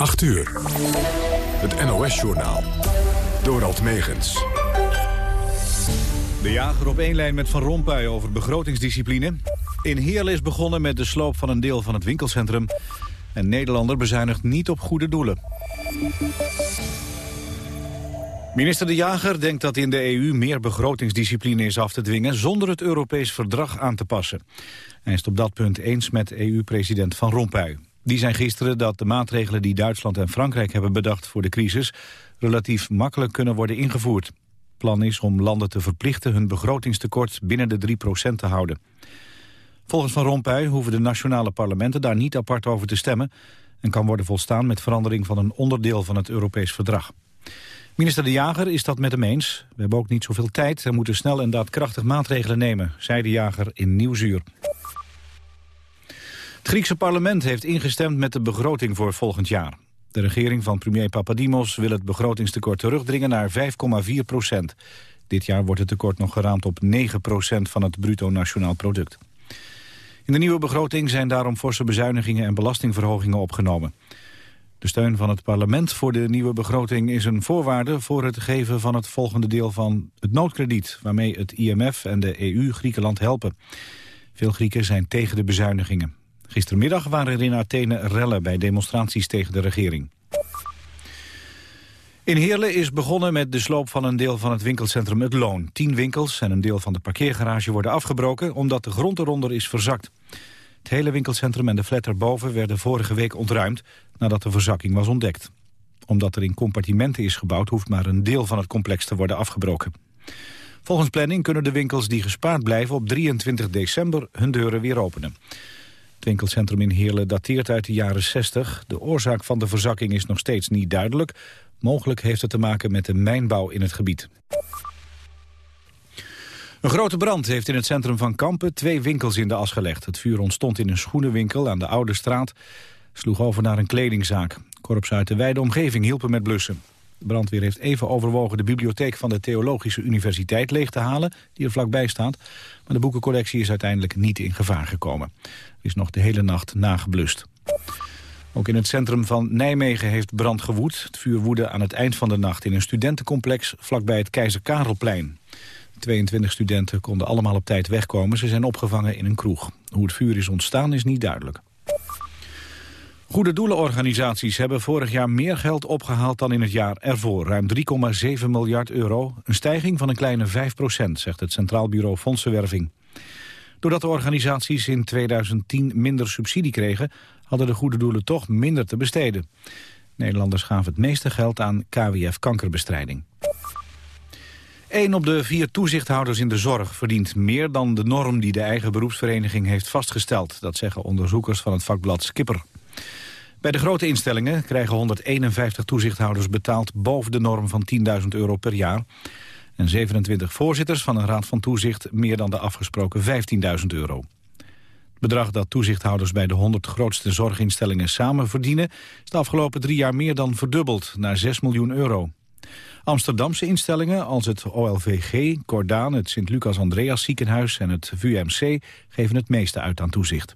8 uur. Het NOS-journaal. Dorald Megens. De jager op één lijn met Van Rompuy over begrotingsdiscipline. In Heerlen is begonnen met de sloop van een deel van het winkelcentrum. En Nederlander bezuinigt niet op goede doelen. Minister De Jager denkt dat in de EU meer begrotingsdiscipline is af te dwingen... zonder het Europees verdrag aan te passen. Hij is het op dat punt eens met EU-president Van Rompuy. Die zijn gisteren dat de maatregelen die Duitsland en Frankrijk hebben bedacht voor de crisis relatief makkelijk kunnen worden ingevoerd. Plan is om landen te verplichten hun begrotingstekort binnen de 3% te houden. Volgens Van Rompuy hoeven de nationale parlementen daar niet apart over te stemmen en kan worden volstaan met verandering van een onderdeel van het Europees verdrag. Minister De Jager is dat met hem eens. We hebben ook niet zoveel tijd en moeten snel en daadkrachtig maatregelen nemen, zei De Jager in Nieuwsuur. Griekse parlement heeft ingestemd met de begroting voor volgend jaar. De regering van premier Papadimos wil het begrotingstekort terugdringen naar 5,4 procent. Dit jaar wordt het tekort nog geraamd op 9 procent van het bruto nationaal product. In de nieuwe begroting zijn daarom forse bezuinigingen en belastingverhogingen opgenomen. De steun van het parlement voor de nieuwe begroting is een voorwaarde voor het geven van het volgende deel van het noodkrediet, waarmee het IMF en de EU Griekenland helpen. Veel Grieken zijn tegen de bezuinigingen. Gistermiddag waren er in Athene rellen bij demonstraties tegen de regering. In Heerlen is begonnen met de sloop van een deel van het winkelcentrum Het Loon. Tien winkels en een deel van de parkeergarage worden afgebroken... omdat de grond eronder is verzakt. Het hele winkelcentrum en de flat erboven werden vorige week ontruimd... nadat de verzakking was ontdekt. Omdat er in compartimenten is gebouwd... hoeft maar een deel van het complex te worden afgebroken. Volgens planning kunnen de winkels die gespaard blijven... op 23 december hun deuren weer openen. Het winkelcentrum in Heerlen dateert uit de jaren 60. De oorzaak van de verzakking is nog steeds niet duidelijk. Mogelijk heeft het te maken met de mijnbouw in het gebied. Een grote brand heeft in het centrum van Kampen twee winkels in de as gelegd. Het vuur ontstond in een schoenenwinkel aan de Oude Straat. Sloeg over naar een kledingzaak. Korps uit de wijde omgeving hielpen met blussen. De brandweer heeft even overwogen de bibliotheek van de Theologische Universiteit leeg te halen, die er vlakbij staat. Maar de boekencollectie is uiteindelijk niet in gevaar gekomen. Er is nog de hele nacht nageblust. Ook in het centrum van Nijmegen heeft brand gewoed. Het vuur woedde aan het eind van de nacht in een studentencomplex vlakbij het Keizer Karelplein. 22 studenten konden allemaal op tijd wegkomen. Ze zijn opgevangen in een kroeg. Hoe het vuur is ontstaan is niet duidelijk. Goede doelenorganisaties hebben vorig jaar meer geld opgehaald dan in het jaar ervoor. Ruim 3,7 miljard euro, een stijging van een kleine 5 procent, zegt het Centraal Bureau Fondsenwerving. Doordat de organisaties in 2010 minder subsidie kregen, hadden de goede doelen toch minder te besteden. Nederlanders gaven het meeste geld aan KWF kankerbestrijding. Een op de vier toezichthouders in de zorg verdient meer dan de norm die de eigen beroepsvereniging heeft vastgesteld. Dat zeggen onderzoekers van het vakblad Skipper. Bij de grote instellingen krijgen 151 toezichthouders betaald boven de norm van 10.000 euro per jaar. En 27 voorzitters van een raad van toezicht meer dan de afgesproken 15.000 euro. Het bedrag dat toezichthouders bij de 100 grootste zorginstellingen samen verdienen... is de afgelopen drie jaar meer dan verdubbeld, naar 6 miljoen euro. Amsterdamse instellingen als het OLVG, Cordaan, het Sint-Lucas-Andreas ziekenhuis en het VUMC geven het meeste uit aan toezicht.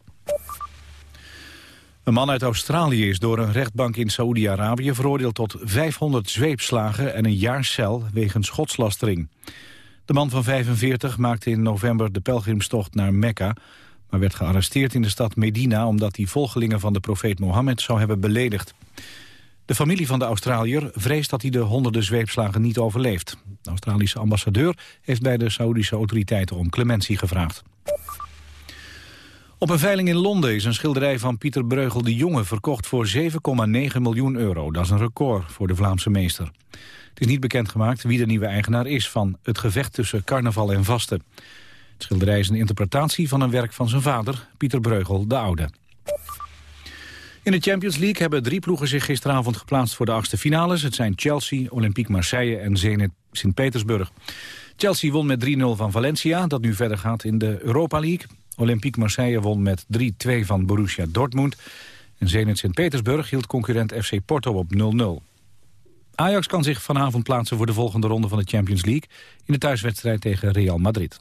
Een man uit Australië is door een rechtbank in Saoedi-Arabië veroordeeld tot 500 zweepslagen en een jaar cel wegens godslastering. De man van 45 maakte in november de pelgrimstocht naar Mekka, maar werd gearresteerd in de stad Medina omdat hij volgelingen van de profeet Mohammed zou hebben beledigd. De familie van de Australiër vreest dat hij de honderden zweepslagen niet overleeft. De Australische ambassadeur heeft bij de Saoedische autoriteiten om clementie gevraagd. Op een veiling in Londen is een schilderij van Pieter Breugel de Jonge verkocht voor 7,9 miljoen euro. Dat is een record voor de Vlaamse meester. Het is niet bekendgemaakt wie de nieuwe eigenaar is van Het gevecht tussen carnaval en vasten. Het schilderij is een interpretatie van een werk van zijn vader, Pieter Breugel de Oude. In de Champions League hebben drie ploegen zich gisteravond geplaatst voor de achtste finales. Het zijn Chelsea, Olympique Marseille en Zenit Sint-Petersburg. Chelsea won met 3-0 van Valencia, dat nu verder gaat in de Europa League. Olympique Marseille won met 3-2 van Borussia Dortmund. En Zenit Sint-Petersburg hield concurrent FC Porto op 0-0. Ajax kan zich vanavond plaatsen voor de volgende ronde van de Champions League... in de thuiswedstrijd tegen Real Madrid.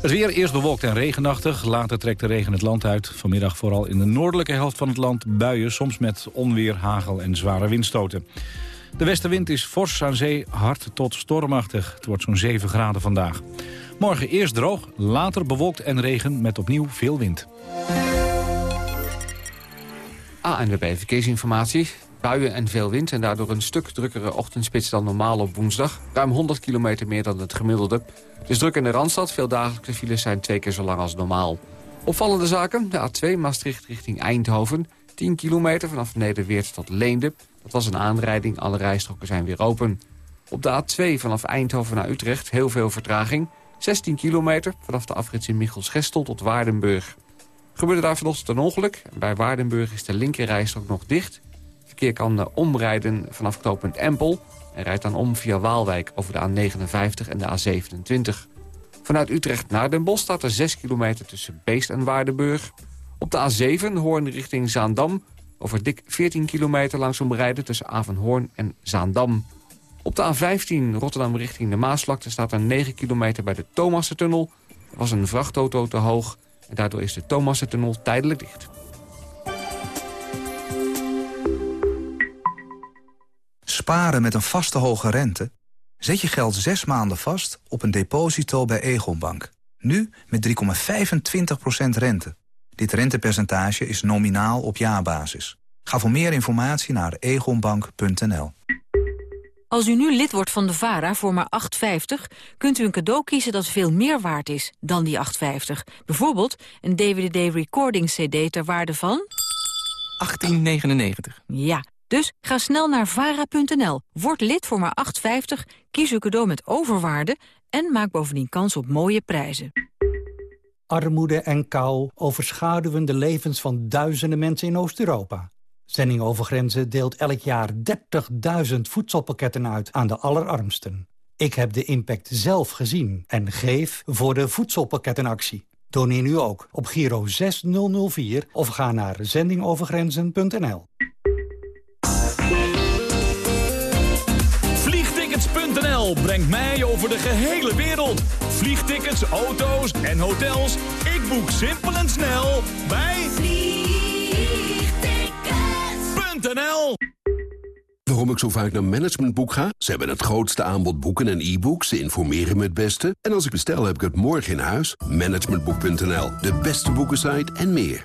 Het weer eerst bewolkt en regenachtig. Later trekt de regen het land uit. Vanmiddag vooral in de noordelijke helft van het land buien. Soms met onweer, hagel en zware windstoten. De westenwind is fors aan zee, hard tot stormachtig. Het wordt zo'n 7 graden vandaag. Morgen eerst droog, later bewolkt en regen met opnieuw veel wind. ANWB Verkeersinformatie. Buien en veel wind en daardoor een stuk drukkere ochtendspits dan normaal op woensdag. Ruim 100 kilometer meer dan het gemiddelde. Het is druk in de Randstad. Veel dagelijkse files zijn twee keer zo lang als normaal. Opvallende zaken. De A2 Maastricht richting Eindhoven. 10 kilometer vanaf Nederweert tot Leende. Dat was een aanrijding. Alle rijstroken zijn weer open. Op de A2 vanaf Eindhoven naar Utrecht heel veel vertraging. 16 kilometer vanaf de afrits in Michels-Gestel tot Waardenburg. Gebeurde daar vanochtend een ongeluk. Bij Waardenburg is de linkerrijstrook nog dicht. Verkeer kan eh, omrijden vanaf knooppunt Empel... en rijdt dan om via Waalwijk over de A59 en de A27. Vanuit Utrecht naar Den Bosch staat er 6 kilometer tussen Beest en Waardenburg. Op de A7 Hoorn richting Zaandam... over dik 14 kilometer langzaam rijden tussen Avenhoorn en Zaandam. Op de A15 Rotterdam richting de Maasvlakte staat er 9 kilometer bij de Thomassentunnel. Er was een vrachtauto te hoog en daardoor is de Thomassentunnel tijdelijk dicht. Sparen met een vaste hoge rente? Zet je geld zes maanden vast op een deposito bij Egonbank. Nu met 3,25% rente. Dit rentepercentage is nominaal op jaarbasis. Ga voor meer informatie naar egonbank.nl. Als u nu lid wordt van de VARA voor maar 8,50... kunt u een cadeau kiezen dat veel meer waard is dan die 8,50. Bijvoorbeeld een DVD Recording CD ter waarde van... 18,99. Ja, dus ga snel naar vara.nl, word lid voor maar 8,50... kies uw cadeau met overwaarde en maak bovendien kans op mooie prijzen. Armoede en kou overschaduwen de levens van duizenden mensen in Oost-Europa. Zending over Grenzen deelt elk jaar 30.000 voedselpakketten uit aan de allerarmsten. Ik heb de impact zelf gezien en geef voor de voedselpakkettenactie. Doneer nu ook op Giro 6004 of ga naar zendingovergrenzen.nl. Brengt mij over de gehele wereld. Vliegtickets, auto's en hotels. Ik boek simpel en snel bij Vliegtickets.nl. Waarom ik zo vaak naar Managementboek ga? Ze hebben het grootste aanbod boeken en e-books. Ze informeren me het beste. En als ik bestel, heb ik het morgen in huis. Managementboek.nl, de beste boekensite en meer.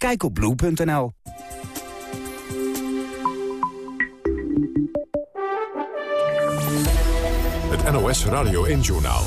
Kijk op blue.nl. Het NOS Radio 1-journaal.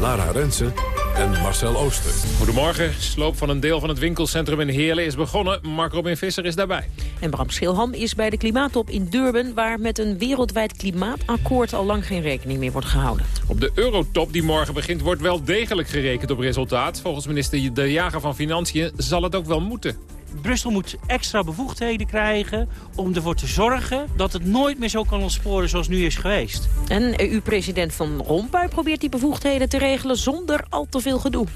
Lara Rensen en Marcel Ooster. Goedemorgen. Sloop van een deel van het winkelcentrum in Heerlen is begonnen. Mark Robin Visser is daarbij. En Bram Schilham is bij de klimaattop in Durban... waar met een wereldwijd klimaatakkoord al lang geen rekening meer wordt gehouden. Op de eurotop die morgen begint wordt wel degelijk gerekend op resultaat. Volgens minister De Jager van Financiën zal het ook wel moeten. Brussel moet extra bevoegdheden krijgen om ervoor te zorgen dat het nooit meer zo kan ontsporen zoals nu is geweest. En EU-president Van Rompuy probeert die bevoegdheden te regelen zonder al te veel gedoe.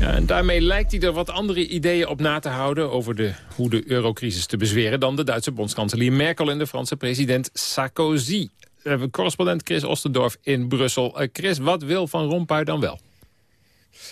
Ja, en daarmee lijkt hij er wat andere ideeën op na te houden... over de, hoe de eurocrisis te bezweren... dan de Duitse bondskanselier Merkel en de Franse president Sarkozy. Uh, correspondent Chris Ostendorf in Brussel. Uh, Chris, wat wil Van Rompuy dan wel?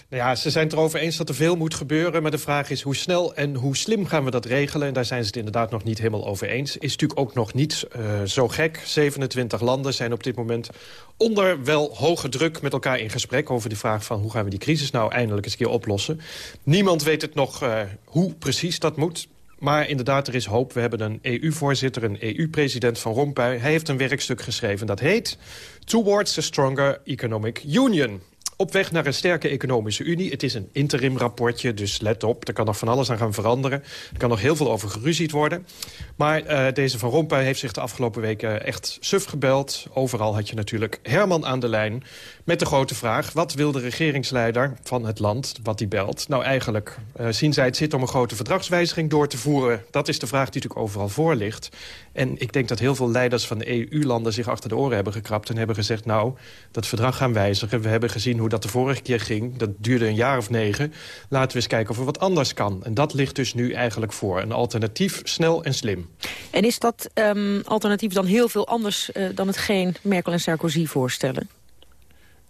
Nou ja, ze zijn het erover eens dat er veel moet gebeuren. Maar de vraag is hoe snel en hoe slim gaan we dat regelen? En daar zijn ze het inderdaad nog niet helemaal over eens. Is natuurlijk ook nog niet uh, zo gek. 27 landen zijn op dit moment onder wel hoge druk met elkaar in gesprek... over de vraag van hoe gaan we die crisis nou eindelijk eens een keer oplossen. Niemand weet het nog uh, hoe precies dat moet. Maar inderdaad, er is hoop. We hebben een EU-voorzitter, een EU-president van Rompuy. Hij heeft een werkstuk geschreven dat heet... Towards a Stronger Economic Union op weg naar een sterke economische unie. Het is een interim rapportje, dus let op. Er kan nog van alles aan gaan veranderen. Er kan nog heel veel over geruzied worden. Maar uh, deze Van Rompuy heeft zich de afgelopen weken echt suf gebeld. Overal had je natuurlijk Herman aan de lijn. Met de grote vraag, wat wil de regeringsleider van het land, wat die belt? Nou, eigenlijk uh, zien zij het zit om een grote verdragswijziging door te voeren. Dat is de vraag die natuurlijk overal voor ligt. En ik denk dat heel veel leiders van de EU-landen zich achter de oren hebben gekrapt... en hebben gezegd, nou, dat verdrag gaan wijzigen. We hebben gezien hoe dat de vorige keer ging. Dat duurde een jaar of negen. Laten we eens kijken of er wat anders kan. En dat ligt dus nu eigenlijk voor. Een alternatief, snel en slim. En is dat um, alternatief dan heel veel anders uh, dan hetgeen Merkel en Sarkozy voorstellen?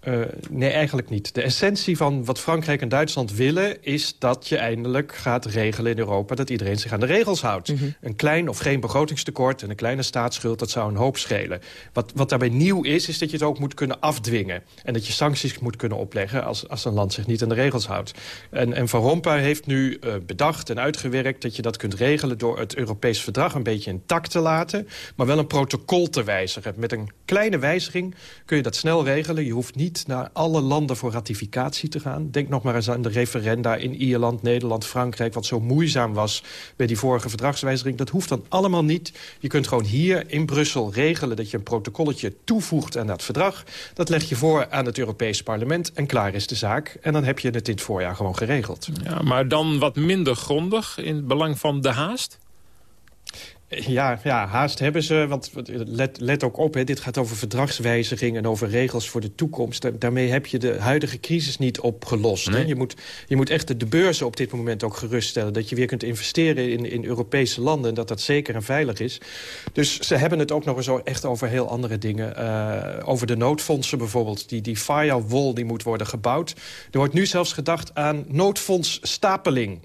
Uh, nee, eigenlijk niet. De essentie van wat Frankrijk en Duitsland willen... is dat je eindelijk gaat regelen in Europa... dat iedereen zich aan de regels houdt. Mm -hmm. Een klein of geen begrotingstekort en een kleine staatsschuld... dat zou een hoop schelen. Wat, wat daarbij nieuw is, is dat je het ook moet kunnen afdwingen. En dat je sancties moet kunnen opleggen... als, als een land zich niet aan de regels houdt. En, en Van Rompuy heeft nu uh, bedacht en uitgewerkt... dat je dat kunt regelen door het Europees verdrag... een beetje intact te laten... maar wel een protocol te wijzigen. Met een kleine wijziging kun je dat snel regelen. Je hoeft niet naar alle landen voor ratificatie te gaan. Denk nog maar eens aan de referenda in Ierland, Nederland, Frankrijk... wat zo moeizaam was bij die vorige verdragswijziging. Dat hoeft dan allemaal niet. Je kunt gewoon hier in Brussel regelen dat je een protocolletje toevoegt aan dat verdrag. Dat leg je voor aan het Europees Parlement en klaar is de zaak. En dan heb je het in het voorjaar gewoon geregeld. Ja, maar dan wat minder grondig in het belang van de haast? Ja, ja, haast hebben ze. Want let, let ook op, hè, dit gaat over verdragswijziging... en over regels voor de toekomst. Daarmee heb je de huidige crisis niet opgelost. Nee. Hè? Je, moet, je moet echt de beurzen op dit moment ook geruststellen. Dat je weer kunt investeren in, in Europese landen... en dat dat zeker en veilig is. Dus ze hebben het ook nog eens echt over heel andere dingen. Uh, over de noodfondsen bijvoorbeeld. Die, die firewall die moet worden gebouwd. Er wordt nu zelfs gedacht aan noodfondsstapeling...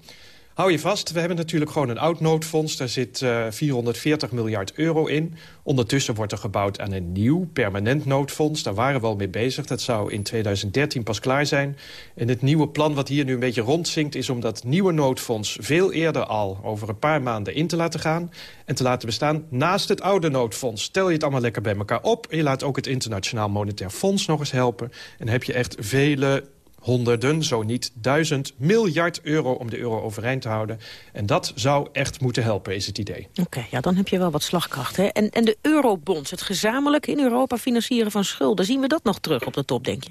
Hou je vast, we hebben natuurlijk gewoon een oud noodfonds. Daar zit uh, 440 miljard euro in. Ondertussen wordt er gebouwd aan een nieuw permanent noodfonds. Daar waren we al mee bezig. Dat zou in 2013 pas klaar zijn. En het nieuwe plan wat hier nu een beetje rondzinkt... is om dat nieuwe noodfonds veel eerder al over een paar maanden in te laten gaan... en te laten bestaan naast het oude noodfonds. Stel je het allemaal lekker bij elkaar op... je laat ook het Internationaal Monetair Fonds nog eens helpen. En heb je echt vele honderden, zo niet duizend miljard euro om de euro overeind te houden. En dat zou echt moeten helpen, is het idee. Oké, ja, dan heb je wel wat slagkracht. Hè? En, en de eurobonds, het gezamenlijk in Europa financieren van schulden... zien we dat nog terug op de top, denk je?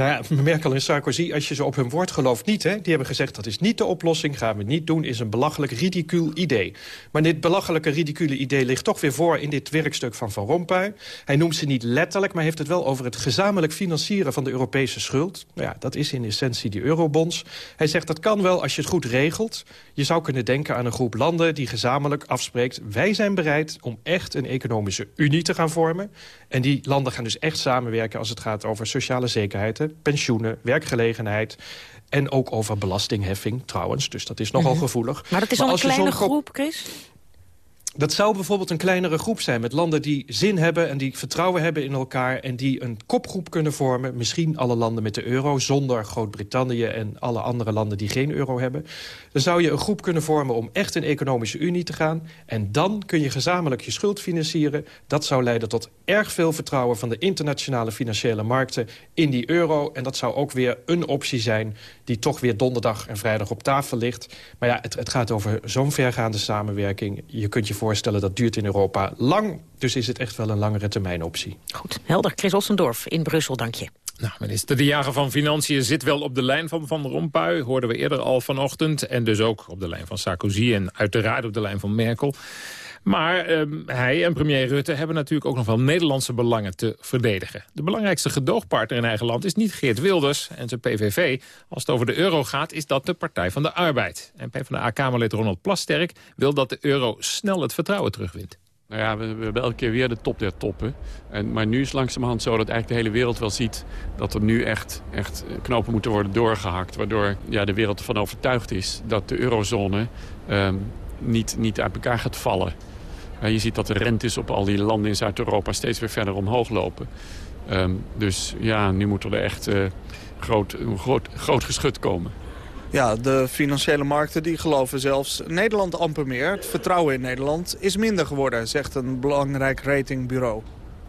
Nou ja, Merkel en Sarkozy, als je ze op hun woord gelooft, niet. Hè? Die hebben gezegd, dat is niet de oplossing, gaan we niet doen... is een belachelijk ridicuul idee. Maar dit belachelijke ridicule idee ligt toch weer voor... in dit werkstuk van Van Rompuy. Hij noemt ze niet letterlijk, maar heeft het wel over het gezamenlijk financieren... van de Europese schuld. Nou ja, dat is in essentie die eurobonds. Hij zegt, dat kan wel als je het goed regelt. Je zou kunnen denken aan een groep landen die gezamenlijk afspreekt... wij zijn bereid om echt een economische unie te gaan vormen. En die landen gaan dus echt samenwerken als het gaat over sociale zekerheid pensioenen, werkgelegenheid... En ook over belastingheffing trouwens, dus dat is nogal mm -hmm. gevoelig. Maar dat is al een kleine groep, Chris? Dat zou bijvoorbeeld een kleinere groep zijn met landen die zin hebben... en die vertrouwen hebben in elkaar en die een kopgroep kunnen vormen. Misschien alle landen met de euro, zonder Groot-Brittannië... en alle andere landen die geen euro hebben. Dan zou je een groep kunnen vormen om echt een economische unie te gaan. En dan kun je gezamenlijk je schuld financieren. Dat zou leiden tot erg veel vertrouwen van de internationale financiële markten... in die euro. En dat zou ook weer een optie zijn die toch weer donderdag en vrijdag op tafel ligt. Maar ja, het, het gaat over zo'n vergaande samenwerking. Je kunt je voorstellen, dat duurt in Europa lang. Dus is het echt wel een langere termijn optie. Goed, helder. Chris Ossendorf in Brussel, dank je. Nou, minister De Jager van Financiën zit wel op de lijn van Van Rompuy. Hoorden we eerder al vanochtend. En dus ook op de lijn van Sarkozy en uiteraard op de lijn van Merkel. Maar um, hij en premier Rutte hebben natuurlijk ook nog wel Nederlandse belangen te verdedigen. De belangrijkste gedoogpartner in eigen land is niet Geert Wilders en zijn PVV. Als het over de euro gaat, is dat de Partij van de Arbeid. En PvdA-Kamerlid Ronald Plasterk wil dat de euro snel het vertrouwen terugwint. Nou ja, we, hebben elke keer weer de top der toppen. En, maar nu is langzamerhand zo dat eigenlijk de hele wereld wel ziet... dat er nu echt, echt knopen moeten worden doorgehakt. Waardoor ja, de wereld ervan overtuigd is dat de eurozone um, niet, niet uit elkaar gaat vallen. Je ziet dat de rentes op al die landen in Zuid-Europa steeds weer verder omhoog lopen. Um, dus ja, nu moet er echt uh, groot, groot, groot geschut komen. Ja, de financiële markten die geloven zelfs Nederland amper meer. Het vertrouwen in Nederland is minder geworden, zegt een belangrijk ratingbureau.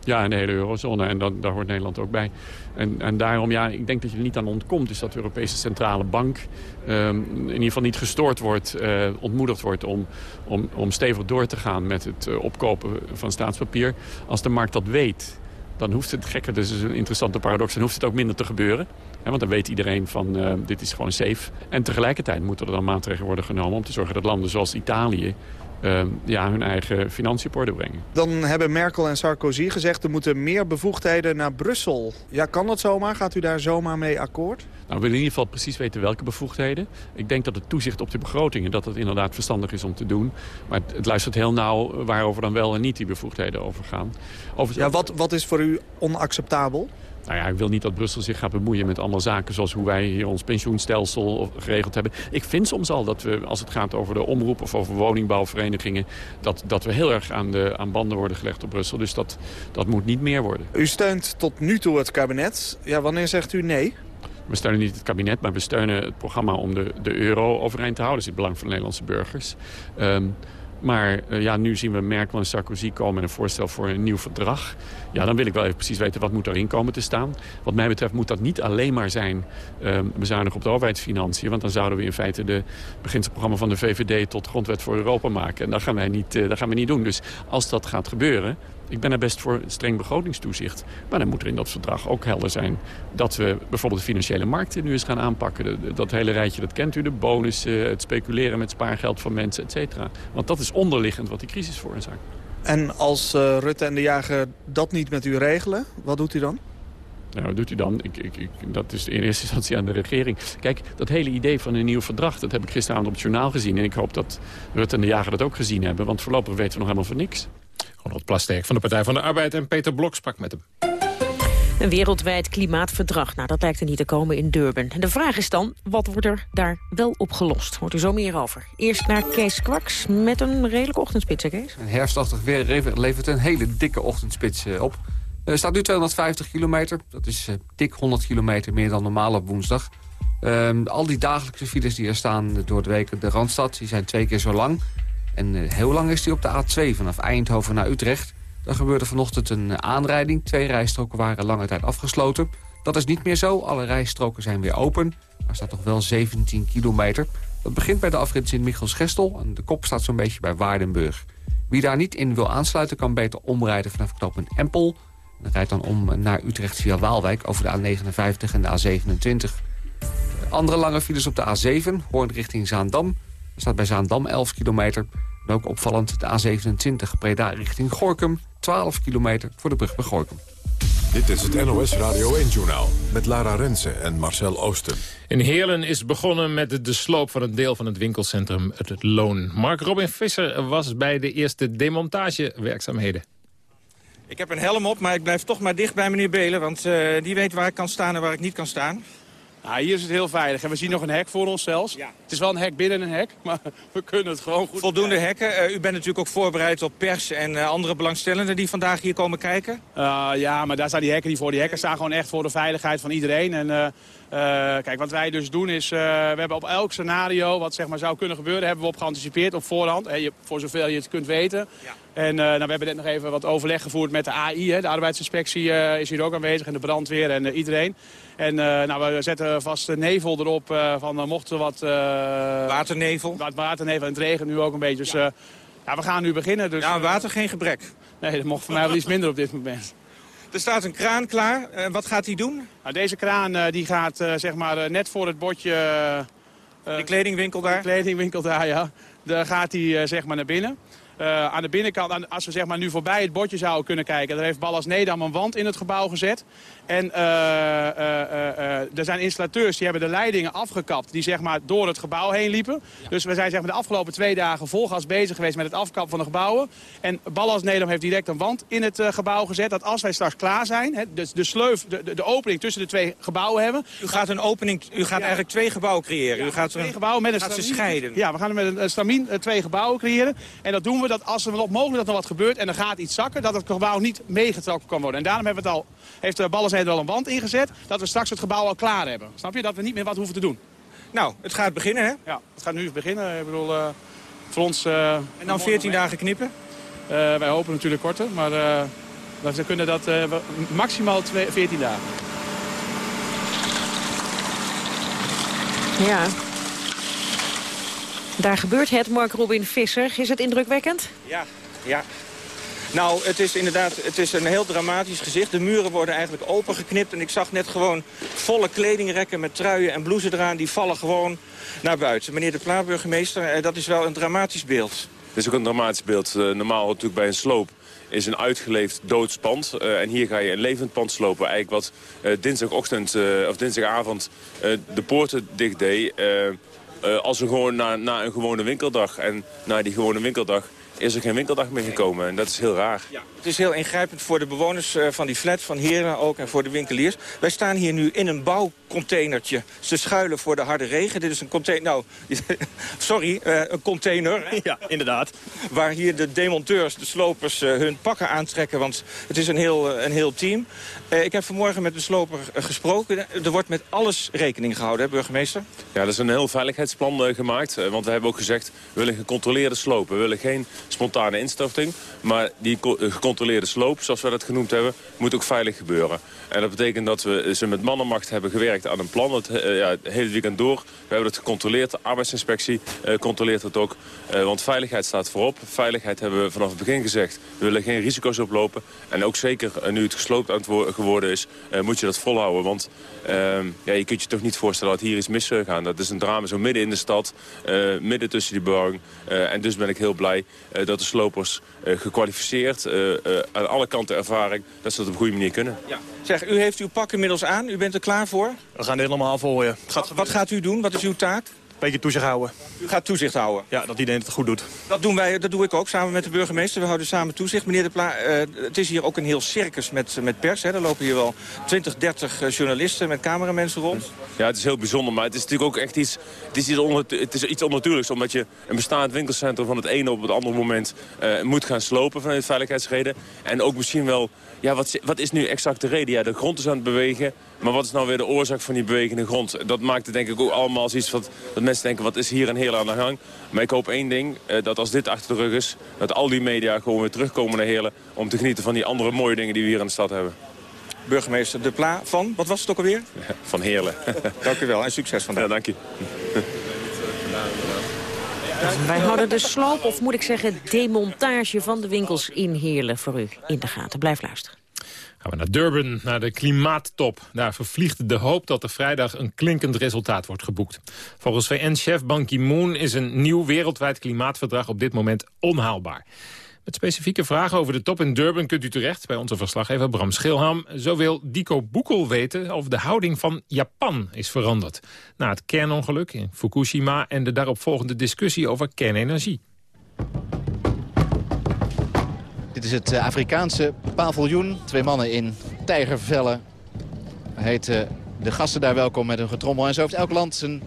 Ja, in de hele eurozone. En dan, daar hoort Nederland ook bij. En, en daarom, ja, ik denk dat je er niet aan ontkomt... is dat de Europese Centrale Bank ehm, in ieder geval niet gestoord wordt... Uh, ontmoedigd wordt om, om, om stevig door te gaan met het uh, opkopen van staatspapier. Als de markt dat weet, dan hoeft het, gekker, dus is een interessante paradox... dan hoeft het ook minder te gebeuren. Hè, want dan weet iedereen van, uh, dit is gewoon safe. En tegelijkertijd moeten er dan maatregelen worden genomen... om te zorgen dat landen zoals Italië uh, ja, hun eigen financiën op orde brengen. Dan hebben Merkel en Sarkozy gezegd... er moeten meer bevoegdheden naar Brussel. Ja, kan dat zomaar? Gaat u daar zomaar mee akkoord? Nou, we willen in ieder geval precies weten welke bevoegdheden. Ik denk dat het toezicht op de begrotingen... dat het inderdaad verstandig is om te doen. Maar het, het luistert heel nauw waarover dan wel en niet die bevoegdheden overgaan. Over... Ja, wat, wat is voor u onacceptabel? Nou ja, ik wil niet dat Brussel zich gaat bemoeien met allemaal zaken... zoals hoe wij hier ons pensioenstelsel geregeld hebben. Ik vind soms al dat we, als het gaat over de omroep of over woningbouwverenigingen... dat, dat we heel erg aan, de, aan banden worden gelegd op Brussel. Dus dat, dat moet niet meer worden. U steunt tot nu toe het kabinet. Ja, wanneer zegt u nee? We steunen niet het kabinet, maar we steunen het programma om de, de euro overeind te houden. Dat is het belang van de Nederlandse burgers. Um, maar uh, ja, nu zien we Merkel en Sarkozy komen met een voorstel voor een nieuw verdrag. Ja, dan wil ik wel even precies weten wat moet erin komen te staan. Wat mij betreft moet dat niet alleen maar zijn uh, bezuinigen op de overheidsfinanciën. Want dan zouden we in feite de beginselprogramma van de VVD tot grondwet voor Europa maken. En dat gaan wij niet, uh, dat gaan we niet doen. Dus als dat gaat gebeuren, ik ben er best voor streng begrotingstoezicht. Maar dan moet er in dat verdrag ook helder zijn... dat we bijvoorbeeld de financiële markten nu eens gaan aanpakken. Dat hele rijtje, dat kent u, de bonussen, het speculeren met spaargeld van mensen, et cetera. Want dat is onderliggend wat die crisis veroorzaakt. En als uh, Rutte en de jager dat niet met u regelen, wat doet u dan? Nou, wat doet u dan? Ik, ik, ik, dat is in eerste instantie aan de regering. Kijk, dat hele idee van een nieuw verdrag... dat heb ik gisteravond op het journaal gezien. En ik hoop dat Rutte en de Jager dat ook gezien hebben. Want voorlopig weten we nog helemaal van niks. Ronald Plasterk van de Partij van de Arbeid en Peter Blok sprak met hem. Een wereldwijd klimaatverdrag. Nou, dat lijkt er niet te komen in Durban. En de vraag is dan, wat wordt er daar wel opgelost? Hoort u zo meer over. Eerst naar Kees Kwaks met een redelijke ochtendspits, hè Kees? Een herfstachtig weer levert een hele dikke ochtendspits eh, op. Er staat nu 250 kilometer. Dat is uh, dik 100 kilometer meer dan normaal op woensdag. Um, al die dagelijkse files die er staan door de week de Randstad... die zijn twee keer zo lang. En uh, heel lang is die op de A2 vanaf Eindhoven naar Utrecht. Daar gebeurde vanochtend een aanrijding. Twee rijstroken waren lange tijd afgesloten. Dat is niet meer zo. Alle rijstroken zijn weer open. Er staat nog wel 17 kilometer. Dat begint bij de afrit Sint-Michels-Gestel. En de kop staat zo'n beetje bij Waardenburg. Wie daar niet in wil aansluiten kan beter omrijden vanaf knooppunt Empel. En rijdt dan om naar Utrecht via Waalwijk over de A59 en de A27. Andere lange files op de A7, Hoorn richting Zaandam. Staat bij Zaandam 11 kilometer. En ook opvallend de A27 Preda richting Gorkum. 12 kilometer voor de brug bij Gorkum. Dit is het NOS Radio 1-journaal met Lara Rensen en Marcel Oosten. In Heerlen is begonnen met de sloop van een deel van het winkelcentrum Het Loon. Mark Robin Visser was bij de eerste demontagewerkzaamheden. Ik heb een helm op, maar ik blijf toch maar dicht bij meneer Belen... want uh, die weet waar ik kan staan en waar ik niet kan staan. Nou, hier is het heel veilig. En we zien nog een hek voor ons zelfs. Ja. Het is wel een hek binnen een hek, maar we kunnen het gewoon goed. Voldoende hekken. Uh, u bent natuurlijk ook voorbereid op pers en uh, andere belangstellenden die vandaag hier komen kijken. Uh, ja, maar daar staan die hekken niet voor. Die hekken staan gewoon echt voor de veiligheid van iedereen. En kijk, wat wij dus doen is, we hebben op elk scenario wat zeg maar zou kunnen gebeuren, hebben we op geanticipeerd op voorhand. Je, voor zover je het kunt weten. Ja. En nou, we hebben net nog even wat overleg gevoerd met de AI. Hè. De arbeidsinspectie is hier ook aanwezig en de brandweer en iedereen. En uh, nou, we zetten vast nevel erop uh, van uh, mocht er wat... waternevel? Wat waternevel en het regent nu ook een beetje. Dus ja. ja we gaan nu beginnen. Dus, ja, water geen gebrek. Nee, dat mocht voor mij wel iets minder op dit moment. Er staat een kraan klaar. wat gaat hij doen? Nou, deze kraan die gaat zeg maar net voor het bordje... de kledingwinkel daar? De kledingwinkel daar, ja. Daar gaat hij zeg maar naar binnen. Uh, aan de binnenkant, als we zeg maar nu voorbij het bordje zouden kunnen kijken... daar heeft Ballas Nedam een wand in het gebouw gezet. En uh, uh, er zijn installateurs die hebben de leidingen afgekapt... die zeg maar door het gebouw heen liepen. Ja. Dus we zijn zeg maar, de afgelopen twee dagen volgas bezig geweest... met het afkappen van de gebouwen. En Ballas Nedam heeft direct een wand in het gebouw gezet... dat als wij straks klaar zijn, hè, dus de sleuf, de, de, de, opening tussen de twee gebouwen hebben... U gaat een opening, u gaat ja. eigenlijk twee gebouwen creëren. Ja, u gaat twee gebouwen met een gaat scheiden. Ja, we gaan met een, stamien twee gebouwen creëren. En dat doen we dat als er nog mogelijk dat er wat gebeurt en er gaat iets zakken... dat het gebouw niet meegetrokken kan worden. En daarom hebben we het al, heeft de Ballas al een wand ingezet... dat we straks het gebouw al klaar hebben. Snap je? Dat we niet meer wat hoeven te doen. Nou, het gaat beginnen, hè? Ja, het gaat nu beginnen. Ik bedoel, uh, voor ons... Uh, en dan 14 dagen knippen? Uh, wij hopen natuurlijk korter, maar we kunnen dat maximaal twee, 14 dagen. Ja. Daar gebeurt het, Mark Robin Visser. Is het indrukwekkend? Ja, ja. Nou, het is inderdaad het is een heel dramatisch gezicht. De muren worden eigenlijk opengeknipt. En ik zag net gewoon volle kledingrekken met truien en blouses eraan. Die vallen gewoon naar buiten. Meneer de Plaatburgemeester, eh, dat is wel een dramatisch beeld. Het is ook een dramatisch beeld. Eh, normaal natuurlijk bij een sloop is een uitgeleefd doodspand. Uh, en hier ga je een levend pand slopen. Eigenlijk wat dinsdagochtend of dinsdagavond de poorten dicht deed. als een, gewoon na, na een gewone winkeldag. En na die gewone winkeldag is er geen winkeldag meer gekomen. En dat is heel raar. Het is heel ingrijpend voor de bewoners eh, van die flat, van Heren ook... en voor de winkeliers. Wij staan hier nu in een bouwcontainertje. Ze schuilen voor de harde regen. Dit is een container... Nou, sorry, uh, een container. Ja, inderdaad. Waar hier de demonteurs, de slopers, uh, hun pakken aantrekken. Want het is een heel, een heel team. ik heb vanmorgen met de sloper gesproken. Er wordt met alles rekening gehouden, hè, burgemeester? Ja, dat is een heel veiligheidsplan gemaakt. want we hebben ook gezegd, we willen gecontroleerde slopen. We willen geen spontane instorting. Maar die gecontroleerde sloop, zoals we dat genoemd hebben, moet ook veilig gebeuren. En dat betekent dat we ze met mannenmacht hebben gewerkt aan een plan. Het, uh, ja, hele weekend door. We hebben het gecontroleerd. De arbeidsinspectie uh, controleert het ook. Uh, want veiligheid staat voorop. Veiligheid hebben we vanaf het begin gezegd. We willen geen risico's oplopen. En ook zeker nu het gesloopt aan het geworden is, moet je dat volhouden. Want ehm, ja, je kunt je toch niet voorstellen dat hier iets misgaan. Dat is een drama zo midden in de stad. midden tussen die bouwing. en dus ben ik heel blij dat de slopers gekwalificeerd aan alle kanten ervaring dat ze dat op een goede manier kunnen. Ja. Zeg, u heeft uw pak inmiddels aan. U bent er klaar voor? We gaan dit helemaal voor je. wat gaat u doen? Wat is uw taak? Beetje toezicht houden. U gaat toezicht houden? Ja, dat iedereen het goed doet. Dat, doen wij, dat doe ik ook samen met de burgemeester. We houden samen toezicht. Meneer De Pla, uh, het is hier ook een heel circus met, met pers. Hè. Er lopen hier wel 20, 30 uh, journalisten met cameramensen rond. Ja, het is heel bijzonder. Maar het is natuurlijk ook echt iets, het is iets, on, het is iets onnatuurlijks. Omdat je een bestaand winkelcentrum van het ene op het andere moment uh, moet gaan slopen vanuit veiligheidsreden. En ook misschien wel, ja, wat, wat is nu exact de reden? Ja, de grond is aan het bewegen. Maar wat is nou weer de oorzaak van die bewegende grond? Dat maakt het denk ik ook allemaal als iets wat, dat mensen denken... wat is hier een heel aan de gang? Maar ik hoop één ding, eh, dat als dit achter de rug is... dat al die media gewoon weer terugkomen naar Heerlen... om te genieten van die andere mooie dingen die we hier in de stad hebben. Burgemeester De Pla van, wat was het ook alweer? van Heerlen. dank u wel en succes vandaag. Ja, dank je. Wij houden de sloop, of moet ik zeggen demontage van de winkels in Heerlen voor u in de gaten. Blijf luisteren. Gaan we naar Durban, naar de klimaattop. Daar vervliegt de hoop dat er vrijdag een klinkend resultaat wordt geboekt. Volgens VN-chef Ban Ki-moon is een nieuw wereldwijd klimaatverdrag op dit moment onhaalbaar. Met specifieke vragen over de top in Durban kunt u terecht bij onze verslaggever Bram Schilham. Zo wil Dico Boekel weten of de houding van Japan is veranderd. Na het kernongeluk in Fukushima en de daaropvolgende discussie over kernenergie. Dit is het eh, Afrikaanse paviljoen. Twee mannen in tijgervellen. Heten de gasten daar welkom met een getrommel. En zo heeft elk land zijn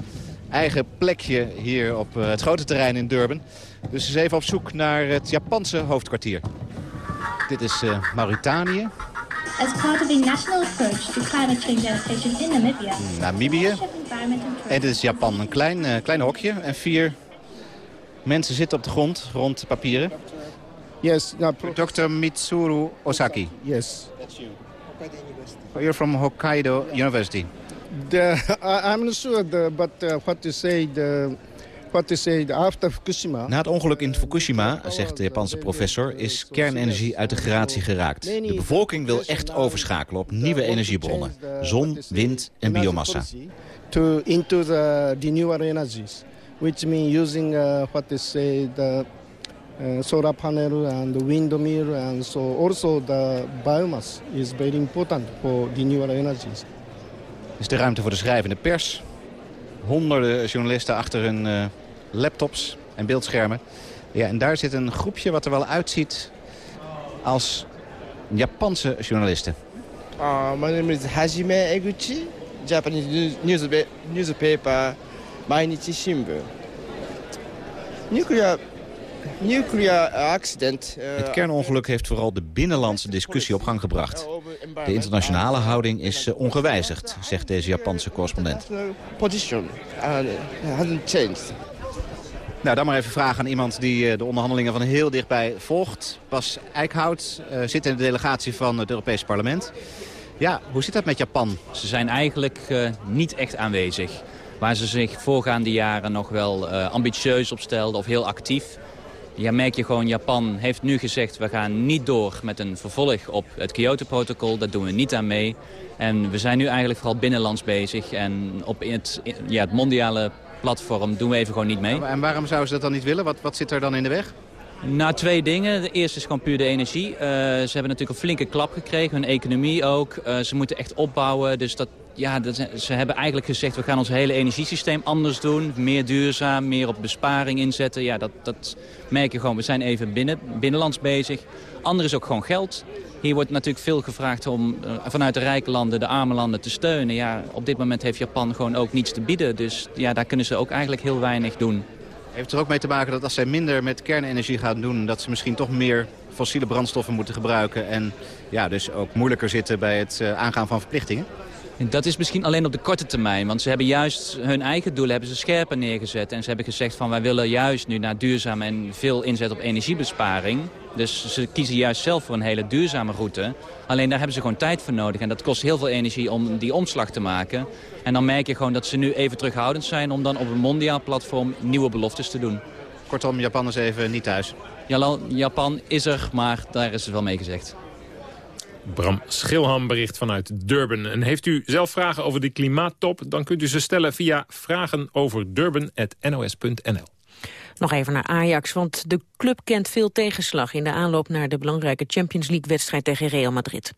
eigen plekje hier op eh, het grote terrein in Durban. Dus eens even op zoek naar het Japanse hoofdkwartier. Dit is uh, Mauritanië. As part of the national approach to climate change adaptation in Namibia. Namibië. En dit is Japan, een klein, klein hokje. En vier mensen zitten op de grond rond papieren. Yes. Uh, Dr. Mitsuru Osaki. Yes. That's you. You're from Hokkaido University. The, I'm not sure, the, but uh, what to say, the, what to say after Fukushima... Na het ongeluk in Fukushima, zegt de Japanse professor, is kernenergie uit de gratie geraakt. De bevolking wil echt overschakelen op nieuwe energiebronnen. Zon, wind en biomassa. To, into the renewable energies, which means using uh, what to say, the solar panel and windmill and so also the biomass is very important for renewable energies. is de ruimte voor de schrijvende pers. Honderden journalisten achter hun uh, laptops en beeldschermen. Ja, en daar zit een groepje wat er wel uitziet als Japanse journalisten. Uh, my name is Hajime Eguchi, Japanese newspaper, newspaper Mainichi Shimbun. Nuclear Nuclear accident. Het kernongeluk heeft vooral de binnenlandse discussie op gang gebracht. De internationale houding is eh, ongewijzigd, zegt deze Japanse correspondent. Position hasn't changed. Nou, dan maar even vragen aan iemand die eh, de onderhandelingen van heel dichtbij volgt. Bas Eickhout uh, zit in de delegatie van het Europese parlement. Ja, hoe zit dat met Japan? Ze zijn eigenlijk uh, niet echt aanwezig. Waar ze zich voorgaande jaren nog wel uh, ambitieus op stelden of heel actief. Ja, merk je gewoon, Japan heeft nu gezegd... we gaan niet door met een vervolg op het Kyoto-protocol. Dat doen we niet aan mee. En we zijn nu eigenlijk vooral binnenlands bezig. En op het, ja, het mondiale platform doen we even gewoon niet mee. En waarom zouden ze dat dan niet willen? Wat, wat zit er dan in de weg? Nou, twee dingen. De eerste is gewoon puur de energie. Uh, ze hebben natuurlijk een flinke klap gekregen, hun economie ook. Uh, ze moeten echt opbouwen. Dus dat, ja, ze hebben eigenlijk gezegd, we gaan ons hele energiesysteem anders doen. Meer duurzaam, meer op besparing inzetten. Ja, dat, dat merk je gewoon. We zijn even binnen, binnenlands bezig. Ander is ook gewoon geld. Hier wordt natuurlijk veel gevraagd om uh, vanuit de rijke landen de arme landen te steunen. Ja, op dit moment heeft Japan gewoon ook niets te bieden. Dus ja, daar kunnen ze ook eigenlijk heel weinig doen. Heeft er ook mee te maken dat als zij minder met kernenergie gaan doen... dat ze misschien toch meer fossiele brandstoffen moeten gebruiken... en ja, dus ook moeilijker zitten bij het uh, aangaan van verplichtingen? Dat is misschien alleen op de korte termijn. Want ze hebben juist hun eigen doelen hebben ze scherper neergezet. En ze hebben gezegd van wij willen juist nu naar duurzaam en veel inzet op energiebesparing. Dus ze kiezen juist zelf voor een hele duurzame route. Alleen daar hebben ze gewoon tijd voor nodig. En dat kost heel veel energie om die omslag te maken. En dan merk je gewoon dat ze nu even terughoudend zijn... om dan op een mondiaal platform nieuwe beloftes te doen. Kortom, Japan is even niet thuis. Japan is er, maar daar is het wel mee gezegd. Bram Schilham bericht vanuit Durban. En heeft u zelf vragen over de klimaattop... dan kunt u ze stellen via vragenoverdurban.nos.nl. Nog even naar Ajax, want de club kent veel tegenslag... in de aanloop naar de belangrijke Champions League-wedstrijd tegen Real Madrid.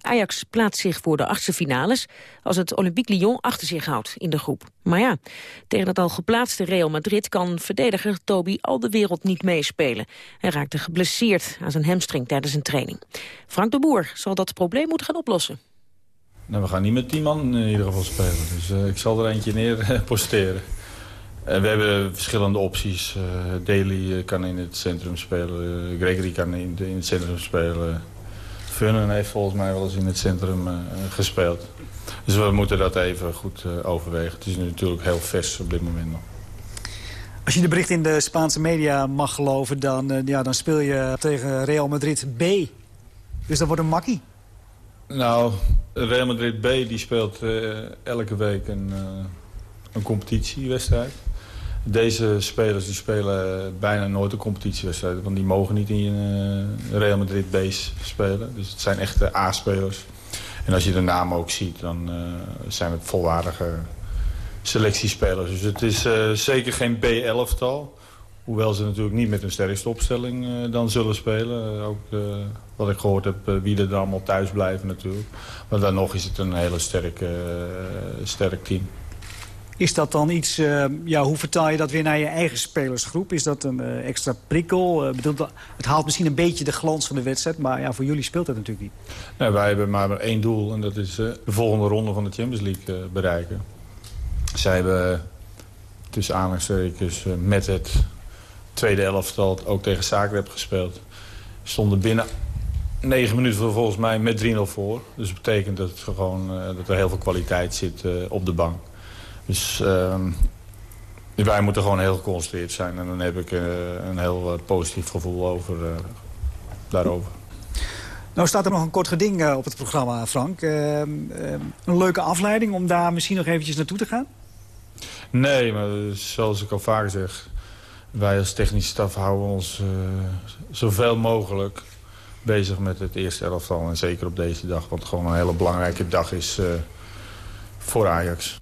Ajax plaatst zich voor de achtste finales als het Olympique Lyon achter zich houdt in de groep. Maar ja, tegen het al geplaatste Real Madrid kan verdediger Toby al de wereld niet meespelen. Hij raakte geblesseerd aan zijn hamstring tijdens een training. Frank de Boer zal dat probleem moeten gaan oplossen. Nou, we gaan niet met tien man in ieder geval spelen. Dus uh, ik zal er eentje neer posteren. Uh, we hebben verschillende opties. Uh, Daly kan in het centrum spelen. Gregory kan in, in het centrum spelen. Funnen heeft volgens mij wel eens in het centrum uh, gespeeld. Dus we moeten dat even goed uh, overwegen. Het is natuurlijk heel vers op dit moment nog. Als je de bericht in de Spaanse media mag geloven... dan, ja, dan speel je tegen Real Madrid B. Dus dat wordt een makkie. Nou, Real Madrid B die speelt elke week een, een competitiewedstrijd. Deze spelers die spelen bijna nooit een competitiewedstrijd. Want die mogen niet in uh, Real Madrid base spelen. Dus het zijn echte A-spelers. En als je de naam ook ziet, dan uh, zijn het volwaardige selectiespelers. Dus het is uh, zeker geen B11-tal. Hoewel ze natuurlijk niet met hun sterkste opstelling dan zullen spelen. ook wat ik gehoord heb, wie er dan allemaal thuis blijven natuurlijk. Maar dan nog is het een hele sterk, sterk team. Is dat dan iets, uh, ja, hoe vertaal je dat weer naar je eigen spelersgroep? Is dat een uh, extra prikkel? Uh, het haalt misschien een beetje de glans van de wedstrijd... maar ja, voor jullie speelt dat natuurlijk niet. Nee, wij hebben maar één doel en dat is de volgende ronde van de Champions League bereiken. Zij hebben tussen aanhalingstekens met het tweede elftal ook tegen Zagreb gespeeld. Stonden binnen negen minuten volgens mij met 3-0 voor. Dus dat betekent dat, gewoon, dat er heel veel kwaliteit zit op de bank. Dus uh, wij moeten gewoon heel geconcentreerd zijn. En dan heb ik uh, een heel uh, positief gevoel over, uh, daarover. Nou staat er nog een kort geding op het programma, Frank. Ehm, een leuke afleiding om daar misschien nog eventjes naartoe te gaan? Nee, maar zoals ik al vaker zeg... wij als technische staf houden ons zoveel mogelijk bezig met het eerste elftal. En zeker op deze dag, wat gewoon een hele belangrijke dag is voor Ajax.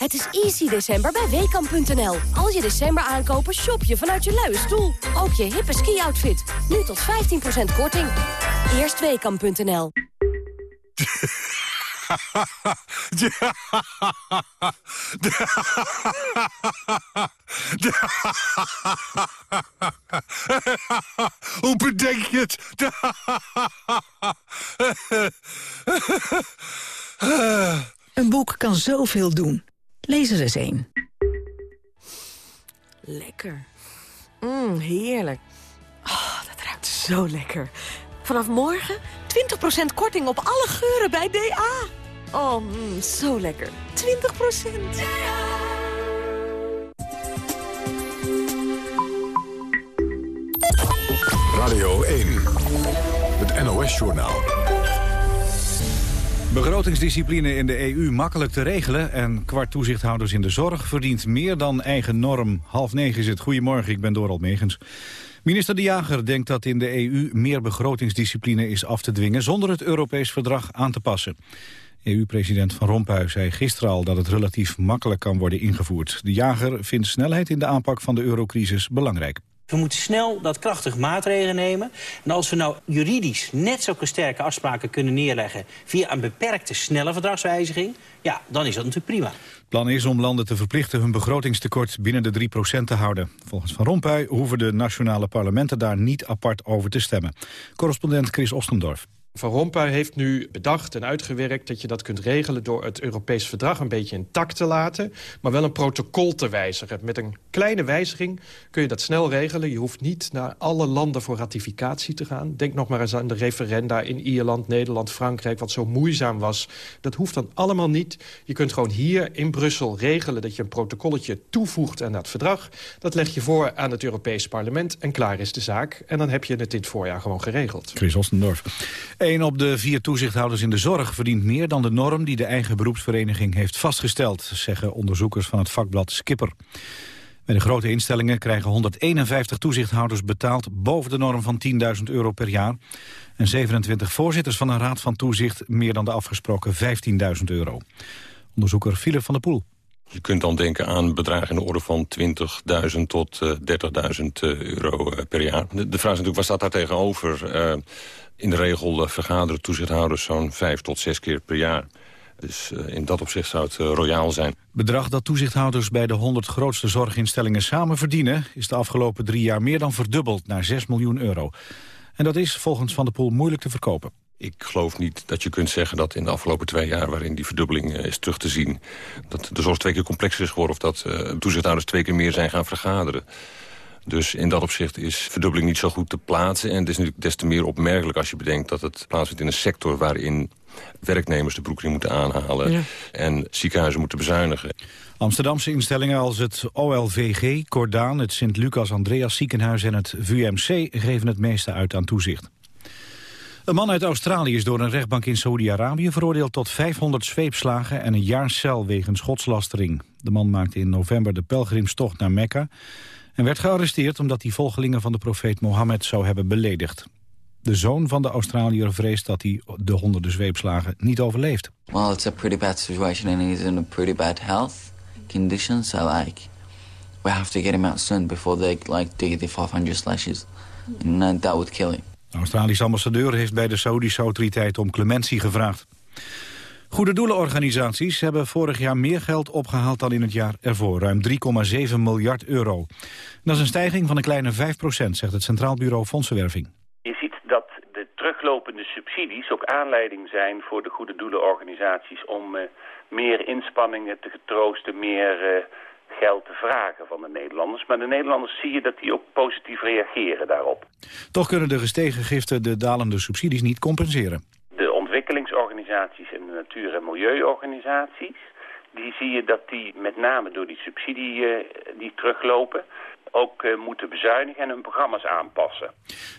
Het is easy december bij Weekamp.nl. Als je december aankopen, shop je vanuit je luie stoel. Ook je hippe ski-outfit. Nu tot 15% korting. Eerst Weekamp.nl. Hoe bedenk je het? Een boek kan zoveel doen. Lees er eens een. Lekker. Mmm, heerlijk. Oh, dat ruikt zo lekker. Vanaf morgen 20% korting op alle geuren bij DA. Oh, mm, zo lekker. 20%. Radio 1, het NOS-journaal. Begrotingsdiscipline in de EU makkelijk te regelen... en kwart toezichthouders in de zorg verdient meer dan eigen norm. Half negen is het. Goedemorgen, ik ben Dorald Megens. Minister De Jager denkt dat in de EU meer begrotingsdiscipline is af te dwingen... zonder het Europees verdrag aan te passen. EU-president Van Rompuy zei gisteren al dat het relatief makkelijk kan worden ingevoerd. De jager vindt snelheid in de aanpak van de eurocrisis belangrijk. We moeten snel dat krachtig maatregelen nemen. En als we nou juridisch net zulke sterke afspraken kunnen neerleggen... via een beperkte snelle verdragswijziging... ja, dan is dat natuurlijk prima. Het plan is om landen te verplichten hun begrotingstekort binnen de 3% te houden. Volgens Van Rompuy hoeven de nationale parlementen daar niet apart over te stemmen. Correspondent Chris Ostendorf. Van Rompuy heeft nu bedacht en uitgewerkt dat je dat kunt regelen... door het Europees verdrag een beetje intact te laten... maar wel een protocol te wijzigen. Met een kleine wijziging kun je dat snel regelen. Je hoeft niet naar alle landen voor ratificatie te gaan. Denk nog maar eens aan de referenda in Ierland, Nederland, Frankrijk... wat zo moeizaam was. Dat hoeft dan allemaal niet. Je kunt gewoon hier in Brussel regelen dat je een protocolletje toevoegt aan dat verdrag. Dat leg je voor aan het Europees parlement en klaar is de zaak. En dan heb je het het voorjaar gewoon geregeld. Chris Ostendorf. Een op de vier toezichthouders in de zorg verdient meer dan de norm die de eigen beroepsvereniging heeft vastgesteld, zeggen onderzoekers van het vakblad Skipper. Bij de grote instellingen krijgen 151 toezichthouders betaald boven de norm van 10.000 euro per jaar. En 27 voorzitters van een raad van toezicht meer dan de afgesproken 15.000 euro. Onderzoeker Philip van der Poel. Je kunt dan denken aan bedragen in de orde van 20.000 tot uh, 30.000 euro uh, per jaar. De, vraag is natuurlijk, wat staat daar tegenover? In de regel vergaderen toezichthouders zo'n vijf tot zes keer per jaar. Dus uh, in dat opzicht zou het uh, royaal zijn. Bedrag dat toezichthouders bij de 100 grootste zorginstellingen samen verdienen... is de afgelopen drie jaar meer dan verdubbeld naar 6 miljoen euro. En dat is volgens Van der Poel moeilijk te verkopen. Ik geloof niet dat je kunt zeggen dat in de afgelopen twee jaar... waarin die verdubbeling is terug te zien... dat de zorg twee keer complexer is geworden... of dat toezichthouders twee keer meer zijn gaan vergaderen. Dus in dat opzicht is verdubbeling niet zo goed te plaatsen. En het is natuurlijk des te meer opmerkelijk als je bedenkt... dat het plaatsvindt in een sector waarin werknemers de broekriem moeten aanhalen... Ja. en ziekenhuizen moeten bezuinigen. Amsterdamse instellingen als het OLVG, Cordaan, het Sint-Lucas-Andreas ziekenhuis en het VUMC geven het meeste uit aan toezicht. Een man uit Australië is door een rechtbank in Saoedi-Arabië veroordeeld tot 500 zweepslagen en een jaar cel wegens godslastering. De man maakte in november de pelgrimstocht naar Mekka en werd gearresteerd omdat hij volgelingen van de profeet Mohammed zou hebben beledigd. De zoon van de Australiër vreest dat hij de honderden zweepslagen niet overleeft. Well, it's a pretty bad situation and he's in a pretty bad health condition, so like we have to get him out soon before they like do the 500 slashes. And uh, that would kill him. De Australische ambassadeur heeft bij de Saoedische autoriteit om clementie gevraagd. Goede doelenorganisaties hebben vorig jaar meer geld opgehaald dan in het jaar ervoor. Ruim 3,7 miljard euro. Dat is een stijging van een kleine 5 procent, zegt het Centraal Bureau Fondsenwerving. Je ziet dat de teruglopende subsidies ook aanleiding zijn voor de goede doelenorganisaties... om uh, meer inspanningen te getroosten, meer uh, geld te vragen van de Nederlanders. Maar de Nederlanders zie je dat die ook positief reageren daarop. Toch kunnen de gestegen giften de dalende subsidies niet compenseren ontwikkelingsorganisaties en de natuur- en milieuorganisaties... die zie je dat die met name door die subsidie uh, die teruglopen... ook uh, moeten bezuinigen en hun programma's aanpassen.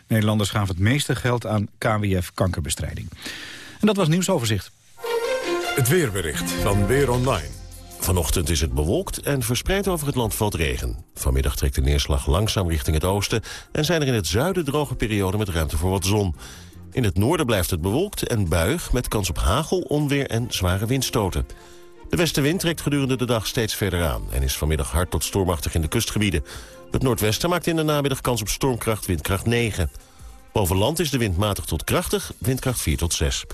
Nederlanders gaven het meeste geld aan KWF kankerbestrijding. En dat was nieuwsoverzicht. Het weerbericht van Weer Online. Vanochtend is het bewolkt en verspreid over het land valt regen. Vanmiddag trekt de neerslag langzaam richting het oosten... en zijn er in het zuiden droge perioden met ruimte voor wat zon. In het noorden blijft het bewolkt en buig met kans op hagel, onweer en zware windstoten. De westenwind trekt gedurende de dag steeds verder aan... en is vanmiddag hard tot stormachtig in de kustgebieden. Het noordwesten maakt in de namiddag kans op stormkracht windkracht 9. Boven land is de wind matig tot krachtig, windkracht 4 tot 6.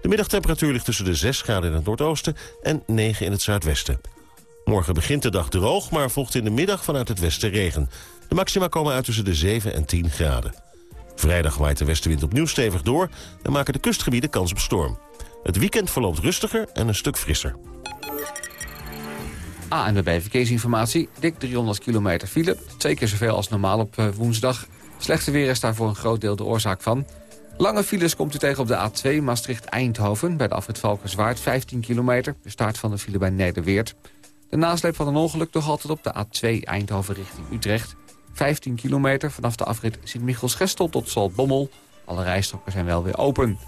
De middagtemperatuur ligt tussen de 6 graden in het noordoosten en 9 in het zuidwesten. Morgen begint de dag droog, maar volgt in de middag vanuit het westen regen. De maxima komen uit tussen de 7 en 10 graden. Vrijdag waait de westenwind opnieuw stevig door... en maken de kustgebieden kans op storm. Het weekend verloopt rustiger en een stuk frisser. ANWB Verkeersinformatie. Dik 300 kilometer file. Twee keer zoveel als normaal op eh, woensdag. Slechte weer is daar voor een groot deel de oorzaak van. Lange files komt u tegen op de A2 Maastricht-Eindhoven... bij de afrit Valkenswaard, 15 kilometer. De start van de file bij Nederweert. De nasleep van een ongeluk nog altijd op de A2 Eindhoven richting Utrecht. 15 kilometer vanaf de afrit Sint-Michels-Gestel tot Zaltbommel. Alle rijstroken zijn wel weer open.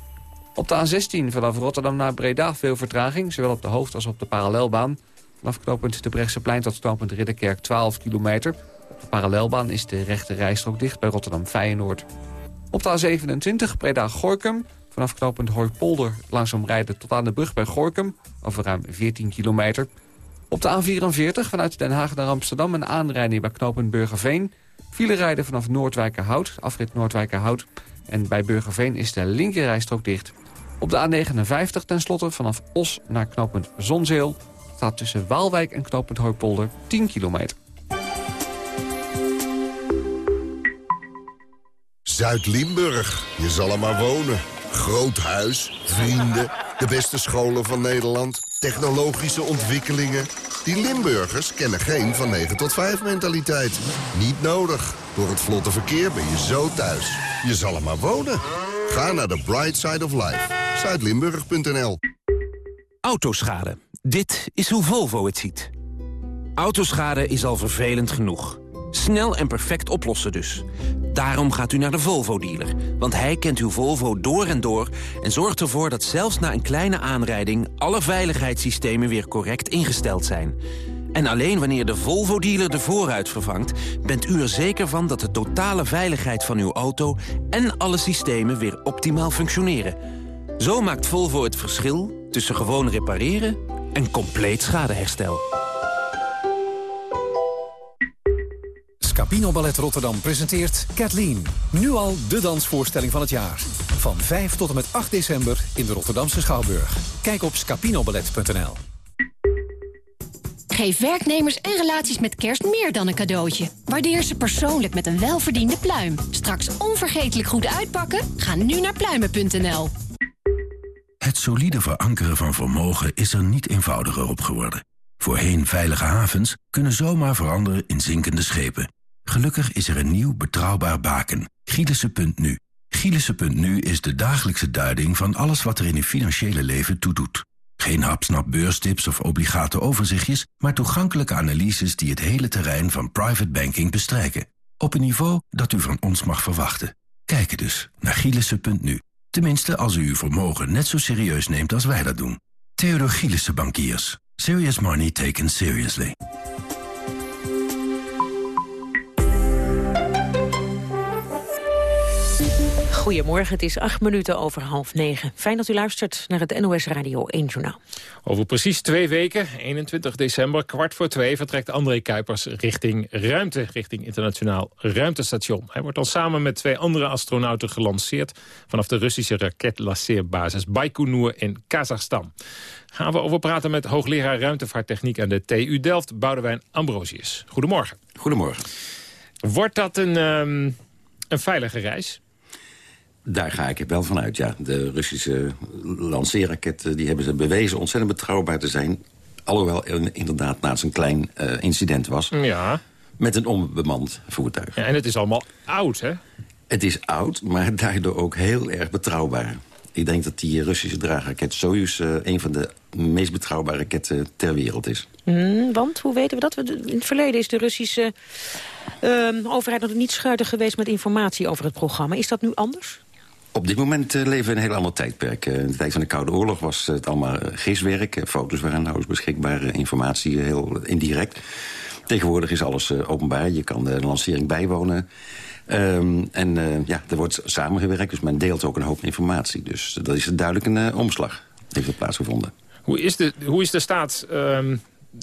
Op de A16 vanaf Rotterdam naar Breda veel vertraging... zowel op de hoofd- als op de parallelbaan. Vanaf knooppunt de plein tot knooppunt Ridderkerk 12 kilometer. Op de parallelbaan is de rechte rijstrook dicht bij Rotterdam-Feyenoord. Op de A27 Breda-Gorkum. Vanaf knooppunt Hooipolder langzaam rijden tot aan de brug bij Gorkum. Over ruim 14 kilometer. Op de A44 vanuit Den Haag naar Amsterdam een aanrijding bij knooppunt Burgerveen. File rijden vanaf Noordwijkerhout, afrit Noordwijkerhout. En bij Burgerveen is de linkerrijstrook dicht. Op de A59 tenslotte vanaf Os naar knooppunt Zonzeel... staat tussen Waalwijk en knooppunt Hooipolder 10 kilometer. Zuid-Limburg, je zal er maar wonen. Groot huis, vrienden, de beste scholen van Nederland, technologische ontwikkelingen. Die Limburgers kennen geen van 9 tot 5 mentaliteit. Niet nodig. Door het vlotte verkeer ben je zo thuis. Je zal er maar wonen. Ga naar de Bright Side of Life. Zuidlimburg.nl Autoschade. Dit is hoe Volvo het ziet. Autoschade is al vervelend genoeg. Snel en perfect oplossen dus. Daarom gaat u naar de Volvo-dealer. Want hij kent uw Volvo door en door... en zorgt ervoor dat zelfs na een kleine aanrijding... alle veiligheidssystemen weer correct ingesteld zijn. En alleen wanneer de Volvo-dealer de voorruit vervangt... bent u er zeker van dat de totale veiligheid van uw auto... en alle systemen weer optimaal functioneren. Zo maakt Volvo het verschil tussen gewoon repareren... en compleet schadeherstel. Scapino Ballet Rotterdam presenteert Kathleen. Nu al de dansvoorstelling van het jaar. Van 5 tot en met 8 december in de Rotterdamse Schouwburg. Kijk op scapinoballet.nl. Geef werknemers en relaties met kerst meer dan een cadeautje. Waardeer ze persoonlijk met een welverdiende pluim. Straks onvergetelijk goed uitpakken? Ga nu naar pluimen.nl. Het solide verankeren van vermogen is er niet eenvoudiger op geworden. Voorheen veilige havens kunnen zomaar veranderen in zinkende schepen. Gelukkig is er een nieuw betrouwbaar baken, Gielissen.nu. Gielissen.nu is de dagelijkse duiding van alles wat er in uw financiële leven toedoet. Geen hapsnap beurstips of obligate overzichtjes, maar toegankelijke analyses die het hele terrein van private banking bestrijken. Op een niveau dat u van ons mag verwachten. Kijk dus naar Gielissen.nu. Tenminste, als u uw vermogen net zo serieus neemt als wij dat doen. Theodor Gielissen Bankiers. Serious money taken seriously. Goedemorgen, het is acht minuten over half negen. Fijn dat u luistert naar het NOS Radio 1 Journaal. Over precies twee weken, 21 december, kwart voor twee... vertrekt André Kuipers richting ruimte, richting internationaal ruimtestation. Hij wordt dan samen met twee andere astronauten gelanceerd... vanaf de Russische raketlanceerbasis Baikonur in Kazachstan. Gaan we over praten met hoogleraar ruimtevaarttechniek aan de TU Delft, Boudewijn Ambrosius. Goedemorgen. Goedemorgen. Wordt dat een, um, een veilige reis? Daar ga ik wel van uit, ja. De Russische lanceerraketten die hebben ze bewezen ontzettend betrouwbaar te zijn. Alhoewel inderdaad naast een klein uh, incident was. Ja. Met een onbemand voertuig. Ja, en het is allemaal oud, hè? Het is oud, maar daardoor ook heel erg betrouwbaar. Ik denk dat die Russische draagraket Soyuz uh, een van de meest betrouwbare raketten ter wereld is. Mm, want, hoe weten we dat? In het verleden is de Russische uh, overheid nog niet schuidig geweest met informatie over het programma. Is dat nu anders? Op dit moment uh, leven we in een heel ander tijdperk. Uh, in de tijd van de Koude Oorlog was het allemaal giswerk. foto's waren nauwelijks beschikbaar, informatie heel indirect. Tegenwoordig is alles openbaar. Je kan de lancering bijwonen. Um, en ja, er wordt samengewerkt, dus men deelt ook een hoop informatie. Dus dat is duidelijk een omslag, heeft plaatsgevonden. Hoe is de, hoe is de staat... ehm,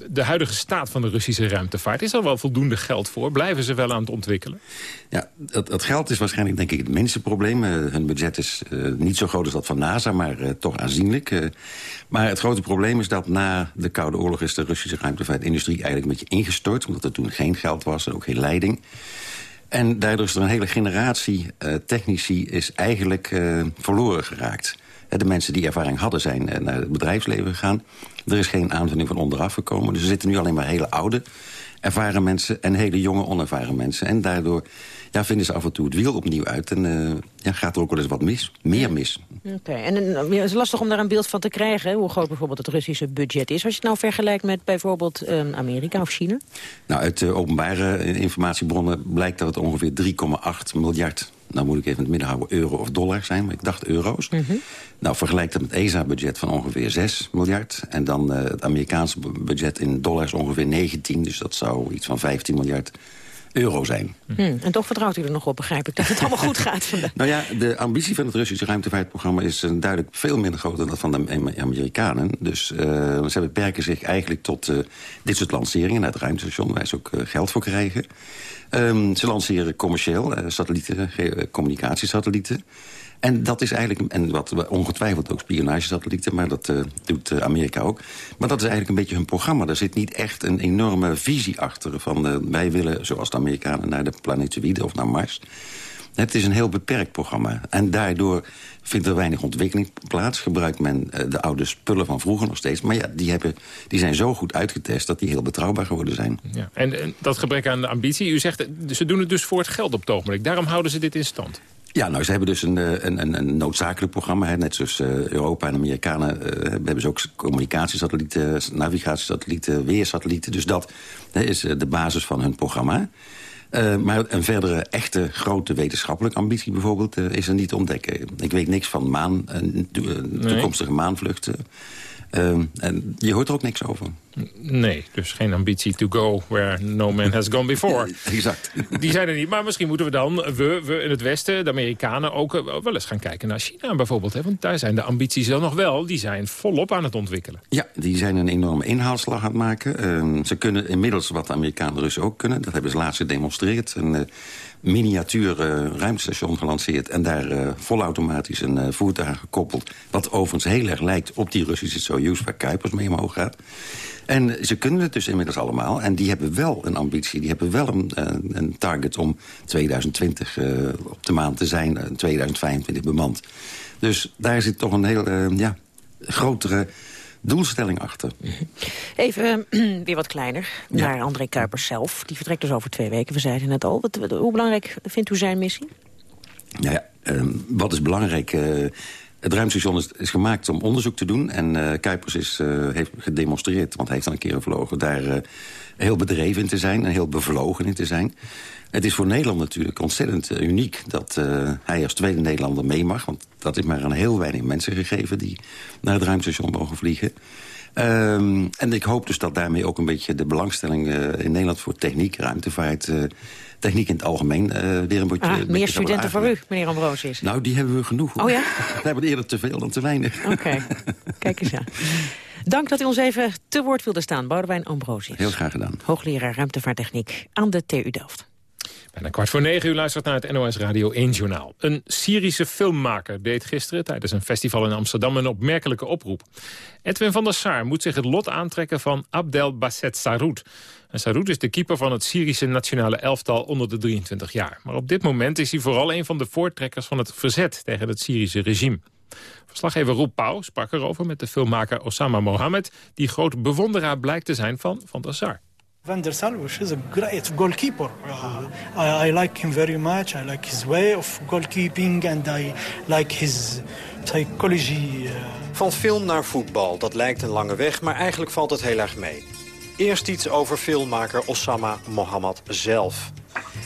de huidige staat van de Russische ruimtevaart? Is er wel voldoende geld voor? Blijven ze wel aan het ontwikkelen? Ja, het, het geld is waarschijnlijk denk ik het minste probleem. Eh, hun budget is eh, niet zo groot als dat van NASA, maar eh, toch aanzienlijk. Maar het grote probleem is dat na de Koude Oorlog... is de Russische ruimtevaartindustrie eigenlijk een beetje ingestort... omdat er toen geen geld was en ook geen leiding. En daardoor is er een hele generatie technici is eigenlijk verloren geraakt. Eh, De mensen die ervaring hadden zijn eh, naar het bedrijfsleven gegaan. Er is geen aanvulling van onderaf gekomen. Dus er zitten nu alleen maar hele oude ervaren mensen... en hele jonge onervaren mensen. En daardoor ja, vinden ze af en toe het wiel opnieuw uit. En eh, ja, gaat er ook wel eens wat mis. Meer mis. Oké, en ja, het is lastig om daar een beeld van te krijgen... hè, hoe groot bijvoorbeeld het Russische budget is. Als je het nou vergelijkt met bijvoorbeeld Amerika of China. Nou, uit uh, openbare informatiebronnen blijkt dat het ongeveer 3,8 miljard... nou moet ik even in het midden houden, euro of dollar zijn, maar ik dacht euro's. Nou, vergelijk dat met ESA-budget van ongeveer 6 miljard. En dan eh, het Amerikaanse bu- budget in dollars ongeveer 19. Dus dat zou iets van 15 miljard euro zijn. Hm, en toch vertrouwt u er nog op, begrijp ik, dat het allemaal goed gaat vandaag. Nou ja, de ambitie van het Russische ruimtevaartprogramma... is duidelijk veel minder groot dan dat van de Am- Amerikanen. Dus eh, ze beperken zich eigenlijk tot eh, dit soort lanceringen... naar het ruimtestation, waar ze ook eh, geld voor krijgen. Ehm, ze lanceren commercieel satellieten, communicatiesatellieten... En dat is eigenlijk, en wat ongetwijfeld ook spionagesatellieten... maar dat eh, doet eh, Amerika ook. Maar dat is eigenlijk een beetje hun programma. Er zit niet echt een enorme visie achter van... eh, wij willen, zoals de Amerikanen, naar de planetoïde of naar Mars. Het is een heel beperkt programma. En daardoor vindt er weinig ontwikkeling plaats. Gebruikt men de oude spullen van vroeger nog steeds. Maar ja, die, hebben, die zijn zo goed uitgetest dat die heel betrouwbaar geworden zijn. Ja. En, dat gebrek aan ambitie, u zegt, ze doen het dus voor het geld op het ogenblik. Daarom houden ze dit in stand. Ja, nou, ze hebben dus een, eh, een, een, een noodzakelijk programma. Hè. Net zoals eh, Europa en Amerikanen eh, hebben ze ook communicatiesatellieten, navigatiesatellieten, weersatellieten. Dus dat hè, is de basis van hun programma. Maar een verdere echte grote wetenschappelijke ambitie bijvoorbeeld is er niet te ontdekken. Ik weet niks van maan, to- toekomstige maanvluchten. Eh, en je hoort er ook niks over. Nee, dus geen ambitie to go where no man has gone before. exact. Die zijn er niet, maar misschien moeten we dan, we, we in het Westen, de Amerikanen... ook eh, wel eens gaan kijken naar China bijvoorbeeld. Hè? Want daar zijn de ambities dan nog wel, die zijn volop aan het ontwikkelen. Ja, die zijn een enorme inhaalslag aan het maken. Ehm, ze kunnen inmiddels wat de Amerikanen en Russen ook kunnen. Dat hebben ze laatst gedemonstreerd. Een eh, miniatuur eh, ruimtestation gelanceerd... en daar eh, volautomatisch een eh, voertuig gekoppeld... wat overigens heel erg lijkt op die Russische Soyuz... waar Kuipers mee omhoog gaat. En ze kunnen het dus inmiddels allemaal. En die hebben wel een ambitie. Die hebben wel een, een target om 2020 eh, op de maan te zijn. eh, 2025 bemand. Dus daar zit toch een heel ja, grotere doelstelling achter. Even eh, weer wat kleiner, naar André Kuipers zelf. Die vertrekt dus over twee weken, we zeiden het al. Wat, wat- hoe belangrijk vindt u zijn missie? Nou ja, ehm, wat is belangrijk? eh, het ruimtestation is, is gemaakt om onderzoek te doen. En eh, Kuipers is, eh, heeft gedemonstreerd, want hij heeft al een keer gevlogen... daar heel bedreven in te zijn en heel bevlogen in te zijn. Het is voor Nederland natuurlijk ontzettend eh, uniek... dat eh, hij als tweede Nederlander mee mag. Want dat is maar aan heel weinig mensen gegeven... die naar het ruimtestation mogen vliegen. Ehm, en ik hoop dus dat daarmee ook een beetje de belangstelling eh, in Nederland... voor techniek, ruimtevaart, techniek in het algemeen... weer een beetje... Ah, een beetje meer studenten voor u, meneer Ambrosius. Nou, die hebben we genoeg. hoor. Oh ja? We hebben eerder te veel dan te weinig. Oké, kijk eens aan. Dank dat u ons even te woord wilde staan, Boudewijn Ambrosius. Heel graag gedaan. Hoogleraar ruimtevaarttechniek aan de TU Delft. Bijna kwart voor negen u luistert naar het NOS Radio 1 Journaal. Een Syrische filmmaker deed gisteren tijdens een festival in Amsterdam een opmerkelijke oproep. Edwin van der Sar moet zich het lot aantrekken van Abdel Basset Saroud. En Saroud is de keeper van het Syrische nationale elftal onder de 23 jaar. Maar op dit moment is hij vooral een van de voortrekkers van het verzet tegen het Syrische regime. Verslaggever Roep Pauw sprak erover met de filmmaker Osama Mohammed... die groot bewonderaar blijkt te zijn van Van der Sar. Van der Sar is a great goalkeeper. Uh, I, I like him very much. I like his way of goalkeeping and I like his psychology. uh, Van film naar voetbal, dat lijkt een lange weg, maar eigenlijk valt het heel erg mee. Eerst iets over filmmaker Osama Mohammed zelf.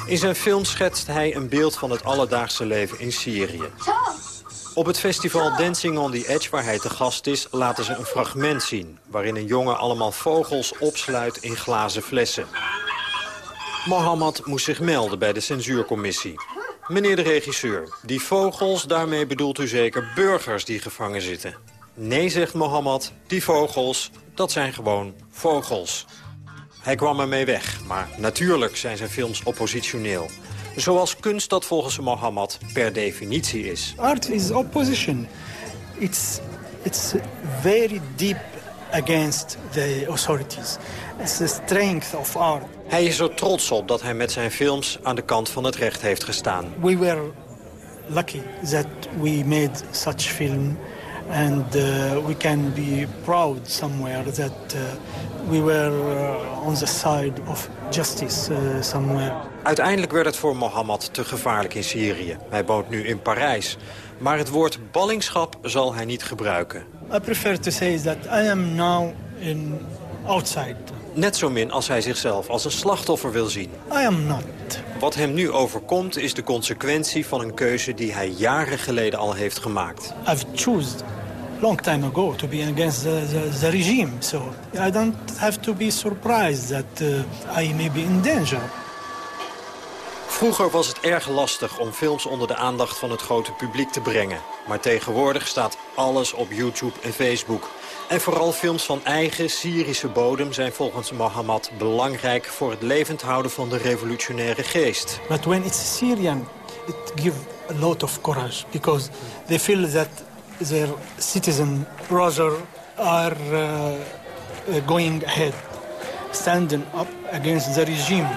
In zijn film schetst hij een beeld van het alledaagse leven in Syrië. Op het festival Dancing on the Edge, waar hij te gast is, laten ze een fragment zien... waarin een jongen allemaal vogels opsluit in glazen flessen. Mohammed moest zich melden bij de censuurcommissie. Meneer de regisseur, die vogels, daarmee bedoelt u zeker burgers die gevangen zitten. Nee, zegt Mohammed, die vogels, dat zijn gewoon vogels. Hij kwam ermee weg, maar natuurlijk zijn zijn films oppositioneel. Zoals kunst dat volgens Mohammed per definitie is. Art is opposition. It's, it's very deep against the authorities. It's the strength of art. Hij is er trots op dat hij met zijn films aan de kant van het recht heeft gestaan. We were lucky that we made such film and uh, we can be proud somewhere that uh, we were uh, on the side of justice uh, somewhere. Uiteindelijk werd het voor Mohammed te gevaarlijk in Syrië. Hij woont nu in Parijs. Maar het woord ballingschap zal hij niet gebruiken. I prefer to say that I am now in outside. Net zo min als hij zichzelf als een slachtoffer wil zien. I am not. Wat hem nu overkomt is de consequentie van een keuze die hij jaren geleden al heeft gemaakt. I've chosen long time ago to be against the, the, the regime. So I don't have to be surprised that uh, I may be in danger. Vroeger was het erg lastig om films onder de aandacht van het grote publiek te brengen. Maar tegenwoordig staat alles op YouTube en Facebook. En vooral films van eigen Syrische bodem zijn volgens Mohammed belangrijk voor het levend houden van de revolutionaire geest. But when it's Syrian, it gives a lot of courage because they feel that their citizen brother are uh, going ahead, standing up against the regime.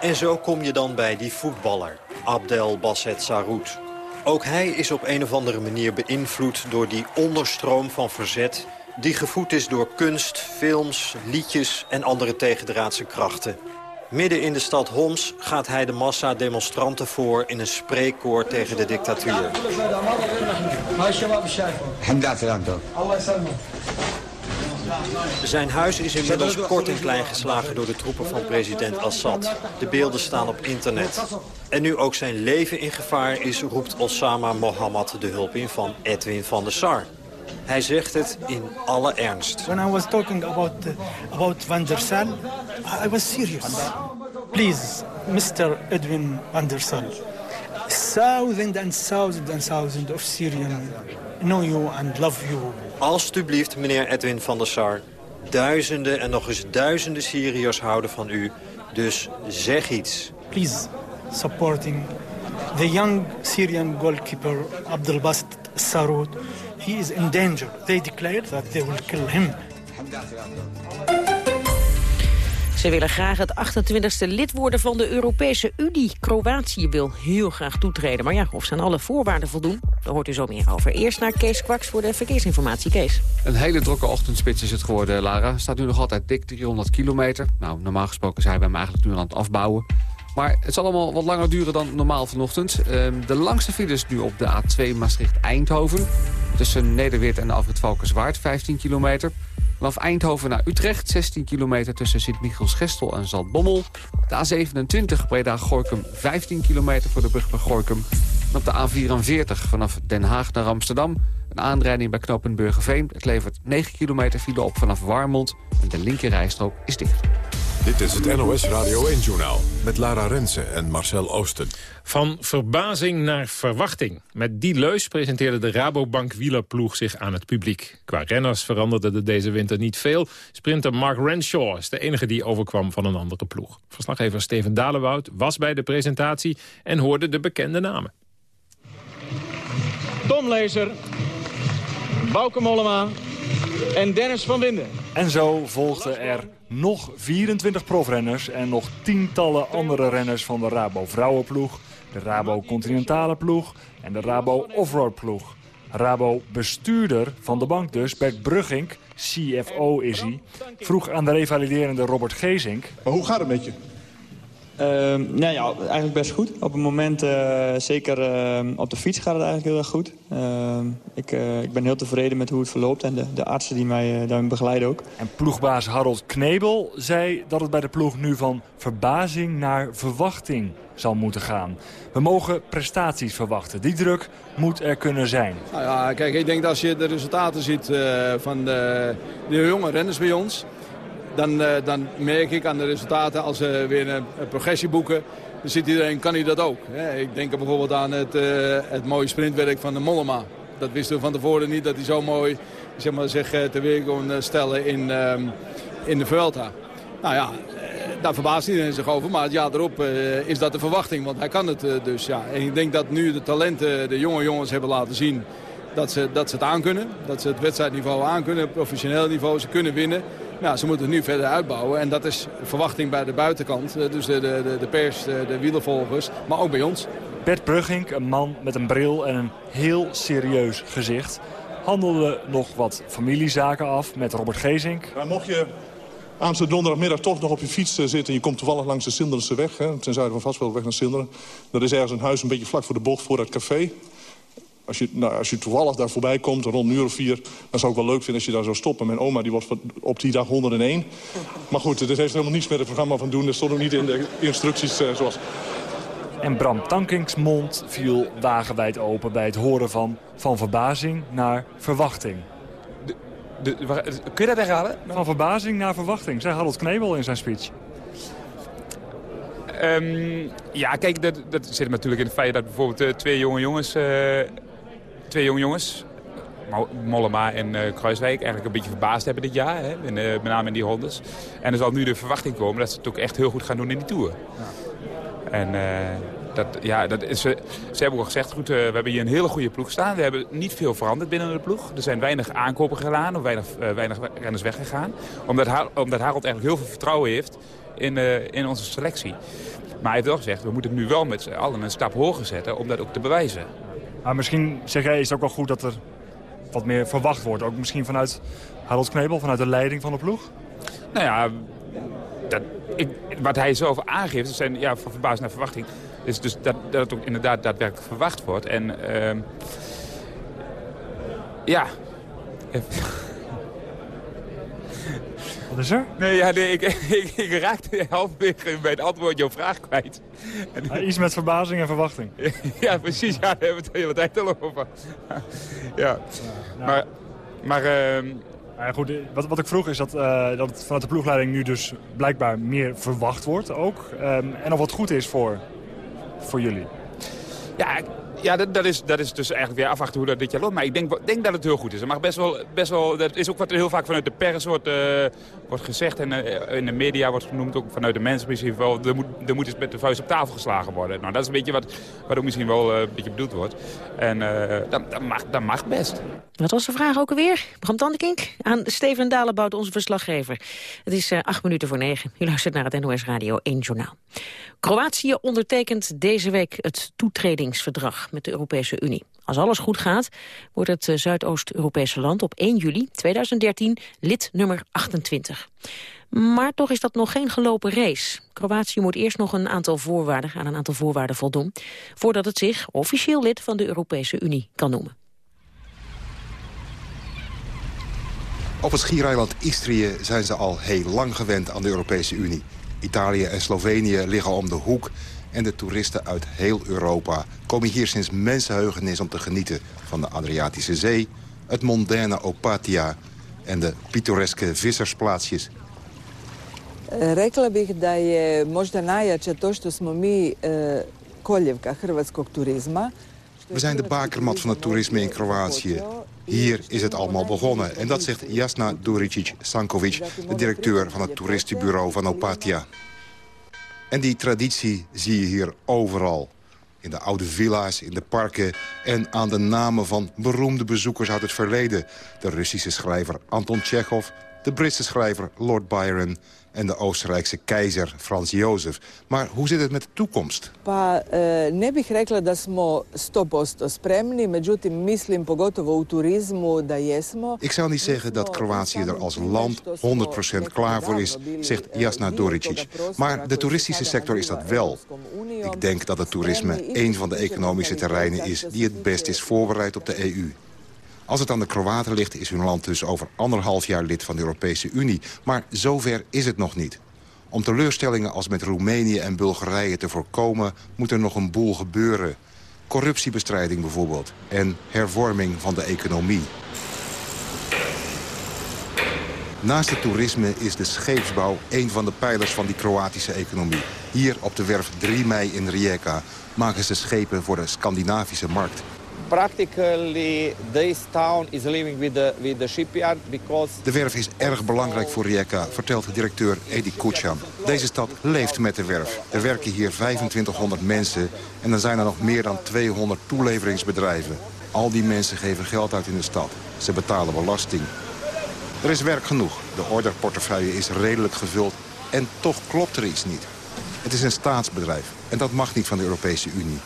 En zo kom je dan bij die voetballer, Abdel Basset Sarout. Ook hij is op een of andere manier beïnvloed door die onderstroom van verzet... die gevoed is door kunst, films, liedjes en andere tegendraadse krachten. Midden in de stad Homs gaat hij de massa demonstranten voor... in een spreekkoor tegen de dictatuur. Zijn huis is inmiddels kort en klein geslagen door de troepen van president Assad. De beelden staan op internet. En nu ook zijn leven in gevaar is, roept Osama Mohammed de hulp in van Edwin van der Sar. Hij zegt het in alle ernst. When I was talking about, about Van der Sar, I was serious. Please, Mr. Edwin van der Sar. Thousands and thousands and thousands of Syrians know you and love you. Alsjeblieft, meneer Edwin van der Sar. Duizenden en nog eens duizenden Syriërs houden van u. Dus zeg iets. Please, supporting the young Syrian goalkeeper Abdelbast Sarout. He is in danger. They declared that they will kill him. Ze willen graag het 28e lid worden van de Europese Unie. Kroatië wil heel graag toetreden. Maar ja, of aan alle voorwaarden voldoen, daar hoort u zo meer over. Eerst naar Kees Kwaks voor de verkeersinformatie. Kees. Een hele drukke ochtendspits is het geworden, Lara. Staat nu nog altijd dik 300 kilometer. Nou, normaal gesproken zijn we hem eigenlijk nu aan het afbouwen. Maar het zal allemaal wat langer duren dan normaal vanochtend. Ehm, de langste files nu op de A2 Maastricht-Eindhoven. Tussen Nederweert en Alfred Valkenswaard, 15 kilometer. Vanaf Eindhoven naar Utrecht, 16 kilometer tussen Sint-Michiels-Gestel en Zaltbommel. De A27 Breda-Gorkum, 15 kilometer voor de brug bij Gorkum. En op de A44 vanaf Den Haag naar Amsterdam. Een aanrijding bij knooppunt Burgerveen. Het levert 9 kilometer file op vanaf Warmond. En de linkerrijstrook is dicht. Dit is het NOS Radio 1-journaal met Lara Rensen en Marcel Oosten. Van verbazing naar verwachting. Met die leus presenteerde de Rabobank wielerploeg zich aan het publiek. Qua renners veranderde er deze winter niet veel. Sprinter Mark Renshaw is de enige die overkwam van een andere ploeg. Verslaggever Steven Dalenwoud was bij de presentatie en hoorde de bekende namen. Tom Lezer, Bauke Mollema en Dennis van Winden. En zo volgden er nog 24 profrenners en nog tientallen andere renners van de Rabo Vrouwenploeg, de Rabo Continentale ploeg en de Rabo Offroad ploeg. Rabo bestuurder van de bank dus, Bert Bruggink, CFO is hij, vroeg aan de revaliderende Robert Gezink. Maar hoe gaat het met je? Uh, nou ja, eigenlijk best goed. Op het moment, uh, zeker uh, op de fiets, gaat het eigenlijk heel erg goed. Uh, ik, ik, ben heel tevreden met hoe het verloopt en de, de artsen die mij daarin begeleiden ook. En ploegbaas Harold Knebel zei dat het bij de ploeg nu van verbazing naar verwachting zal moeten gaan. We mogen prestaties verwachten. Die druk moet er kunnen zijn. Nou ja, kijk, ik denk dat als je de resultaten ziet van de, de jonge renners bij ons dan, dan merk ik aan de resultaten als ze weer een, progressie boeken... dan ziet iedereen, kan hij dat ook. Ik denk bijvoorbeeld aan het, het mooie sprintwerk van de Mollema. Dat wisten we van tevoren niet, dat hij zo mooi zeg maar, zich te weer kon stellen in, ehm, in de Vuelta. Nou ja, daar verbaast iedereen zich over. Maar jaar erop uh, is dat de verwachting, want hij kan het dus. Ja. En ik denk dat nu de talenten, de jonge jongens hebben laten zien dat ze, dat ze het aankunnen. Dat ze het wedstrijdniveau aankunnen, het professioneel niveau. Ze kunnen winnen. Ja, ze moeten het nu verder uitbouwen. En dat is verwachting bij de buitenkant. Uh, dus de, de, de pers, de, de wielervolgers, maar ook bij ons. Bert Brugging, een man met een bril en een heel serieus gezicht... handelde nog wat familiezaken af met Robert Gezink. Maar mocht je Aanstaande donderdagmiddag toch nog op je fiets eh, zitten... en je komt toevallig langs de Sinderense weg, hè, ten zuiden van Vastveldweg naar Sinderen. Dat is ergens een huis een beetje vlak voor de bocht voor dat café. Als je, nou, als je toevallig daar voorbij komt, rond een uur of vier... dan zou ik wel leuk vinden als je daar zou stoppen. Mijn oma die was op die dag 101. Maar goed, dit heeft helemaal niets met het programma van doen. Dat stond ook niet in de instructies uh, zoals... En Bram Tankings mond viel wagenwijd open bij het horen van... van verbazing naar verwachting. De, kun je dat herhalen? Van verbazing naar verwachting, zei Harold Knebel in zijn speech. Um, ja, kijk, dat, dat zit natuurlijk in het feit dat bijvoorbeeld uh, twee jonge jongens... Uh, twee jonge jongens, Mollema en uh, Kruiswijk, eigenlijk een beetje verbaasd hebben dit jaar. Hè, in, met name in die rondes. En er zal nu de verwachting komen dat ze het ook echt heel goed gaan doen in die Tour. Ja. En dat, ja, dat is, ze, ze hebben ook al gezegd, goed, uh, we hebben hier een hele goede ploeg staan. We hebben niet veel veranderd binnen de ploeg. Er zijn weinig aankopen gedaan of weinig, uh, weinig renners weggegaan. Omdat, omdat Harold eigenlijk heel veel vertrouwen heeft in, uh, in onze selectie. Maar hij heeft wel gezegd, we moeten nu wel met z'n allen een stap hoger zetten om dat ook te bewijzen. Maar misschien, zeg jij, is het ook wel goed dat er wat meer verwacht wordt. Ook misschien vanuit Harold Knebel, vanuit de leiding van de ploeg? Nou ja, dat, ik, wat hij zelf aangeeft, zijn ja, van naar verwachting. Dus, dus dat, dat het ook inderdaad daadwerkelijk verwacht wordt. En uh, ja... Wat is er? Nee, ja, nee ik, ik, ik raakte halverwege bij het antwoord jouw vraag kwijt. Ja, iets met verbazing en verwachting. ja, precies. Ja, daar hebben we het de hele tijd al over. ja. Nou. Maar... maar uh, ja, goed, wat, wat ik vroeg is dat, uh, dat het vanuit de ploegleiding nu dus blijkbaar meer verwacht wordt ook. Um, en of wat goed is voor voor jullie? Ja, ja dat, dat, is, dat is dus eigenlijk weer afwachten hoe dat dit jaar loopt. Maar ik denk, denk dat het heel goed is. Het mag best wel, best wel, dat is ook wat heel vaak vanuit de pers wordt, uh, wordt gezegd. En uh, in de media wordt genoemd, ook vanuit de mensen misschien wel. Er moet, er moet eens met de vuist op tafel geslagen worden. Nou, dat is een beetje wat, wat ook misschien wel uh, een beetje bedoeld wordt. En dat, dat, mag, dat mag best. Wat was de vraag ook alweer? Bram Tandekink aan Steven Dalenbout, onze verslaggever. Het is acht minuten voor negen. U luistert naar het NOS Radio 1 Journaal. Kroatië ondertekent deze week het toetredingsverdrag met de Europese Unie. Als alles goed gaat, wordt het eh, Zuidoost-Europese land op 1 juli 2013 lid nummer 28. Maar toch is dat nog geen gelopen race. Kroatië moet eerst nog een aantal voorwaarden, aan een aantal voorwaarden voldoen... voordat het zich officieel lid van de Europese Unie kan noemen. Op het schiereiland Istrië zijn ze al heel lang gewend aan de Europese Unie. Italië en Slovenië liggen om de hoek... en de toeristen uit heel Europa komen hier sinds mensenheugenis... om te genieten van de Adriatische Zee, het mondaine Opatia... en de pittoreske vissersplaatsjes. Rekla bih da je možda najjače to što smo mi koljevka hrvatskog turizma. We zijn de bakermat van het toerisme in Kroatië. Hier is het allemaal begonnen. En dat zegt Jasna Duricic Sankovic, de directeur van het toeristenbureau van Opatia. En die traditie zie je hier overal. In de oude villa's, in de parken en aan de namen van beroemde bezoekers uit het verleden. De Russische schrijver Anton Chekhov, de Britse schrijver Lord Byron en de Oostenrijkse keizer Frans Jozef. Maar hoe zit het met de toekomst? Pa ne bih rekla da smo 100% spremni, međutim mislim pogotovo u turizmu da jesmo. Ik zou niet zeggen dat Kroatië er als land 100% klaar voor is, zegt Jasna Doricic. Maar de toeristische sector is dat wel. Ik denk dat het toerisme een van de economische terreinen is die het best is voorbereid op de EU. Als het aan de Kroaten ligt, is hun land dus over anderhalf jaar lid van de Europese Unie. Maar zover is het nog niet. Om teleurstellingen als met Roemenië en Bulgarije te voorkomen... moet er nog een boel gebeuren. Corruptiebestrijding bijvoorbeeld. En hervorming van de economie. Naast het toerisme is de scheepsbouw een van de pijlers van die Kroatische economie. Hier op de werf 3 mei in Rijeka maken ze schepen voor de Scandinavische markt. Is shipyard. De werf is erg belangrijk voor Rijeka, vertelt directeur Edi Kuchan. Deze stad leeft met de werf. Er werken hier 2500 mensen en er zijn er nog meer dan 200 toeleveringsbedrijven. Al die mensen geven geld uit in de stad. Ze betalen belasting. Er is werk genoeg. De orderportefeuille is redelijk gevuld. En toch klopt er iets niet. Het is een staatsbedrijf. En dat mag niet van de Europese Unie.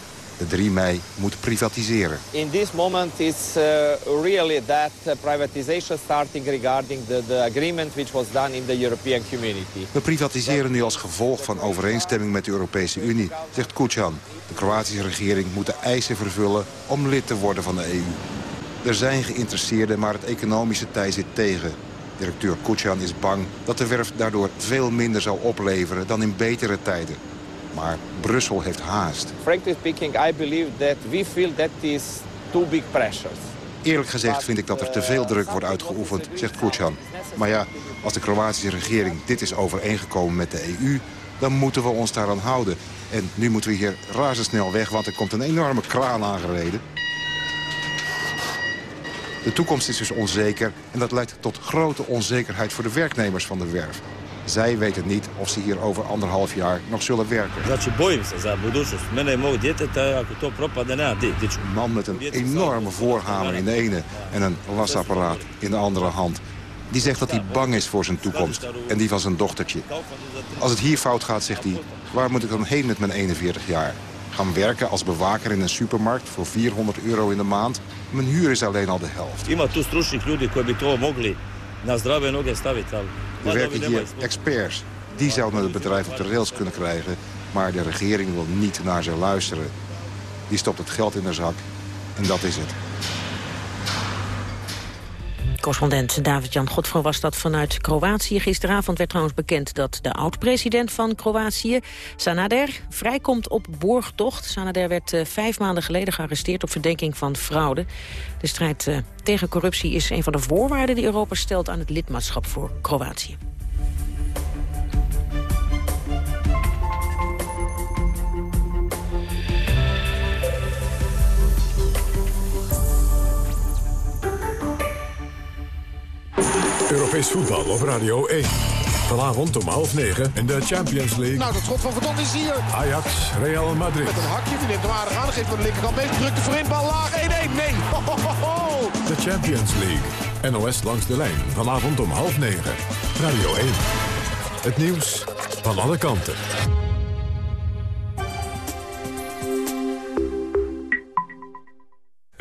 De 3 mei moet privatiseren. In this moment is uh, really that uh, privatization starting regarding the, the agreement which was done in the European community. We privatiseren nu als gevolg van overeenstemming met de Europese Unie, zegt Kuchan. De Kroatische regering moet de eisen vervullen om lid te worden van de EU. Er zijn geïnteresseerden, maar het economische tij zit tegen. Directeur Kuchan is bang dat de werf daardoor veel minder zal opleveren dan in betere tijden. Maar Brussel heeft haast. Frankly speaking, I believe that we feel that is too big pressures. Eerlijk gezegd vind ik dat er te veel druk wordt uitgeoefend, zegt Kuchan. Maar ja, als de Kroatische regering dit is overeengekomen met de EU... dan moeten we ons daaraan houden. En nu moeten we hier razendsnel weg, want er komt een enorme kraan aangereden. De toekomst is dus onzeker en dat leidt tot grote onzekerheid voor de werknemers van de werf. Zij weten niet of ze hier over anderhalf jaar nog zullen werken. Een man met een enorme voorhamer in de ene en een lasapparaat in de andere hand. Die zegt dat hij bang is voor zijn toekomst en die van zijn dochtertje. Als het hier fout gaat, zegt hij, waar moet ik dan heen met mijn 41 jaar? Gaan werken als bewaker in een supermarkt voor 400 euro in de maand? Mijn huur is alleen al de helft. Er werken hier experts. Die zouden het bedrijf op de rails kunnen krijgen. Maar de regering wil niet naar ze luisteren. Die stopt het geld in de zak. En dat is het. Correspondent David-Jan Godfroy was dat vanuit Kroatië. Gisteravond werd trouwens bekend dat de oud-president van Kroatië, Sanader, vrijkomt op borgtocht. Sanader werd uh, vijf maanden geleden gearresteerd op verdenking van fraude. De strijd uh, tegen corruptie is een van de voorwaarden die Europa stelt aan het lidmaatschap voor Kroatië. Europees voetbal op Radio 1. Vanavond om half negen in de Champions League. Nou, dat schot van Verdon is hier. Ajax, Real Madrid. Met een hakje, die neemt hem aardig aan. Geeft van de linkerkant mee. Drukt de voorin, bal laag. 1-1. Nee. Ho, ho, ho, de Champions League. NOS langs de lijn. Vanavond om half negen. Radio 1. Het nieuws van alle kanten.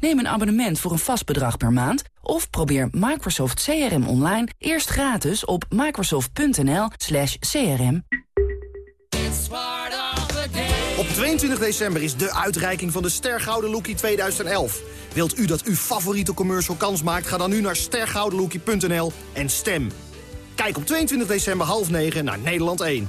Neem een abonnement voor een vast bedrag per maand... of probeer Microsoft CRM online eerst gratis op microsoft.nl crm. Op 22 december is de uitreiking van de Stergouden Lookie 2011. Wilt u dat uw favoriete commercial kans maakt? Ga dan nu naar stergoudenlookie.nl en stem. Kijk op 22 december half 9 naar Nederland 1.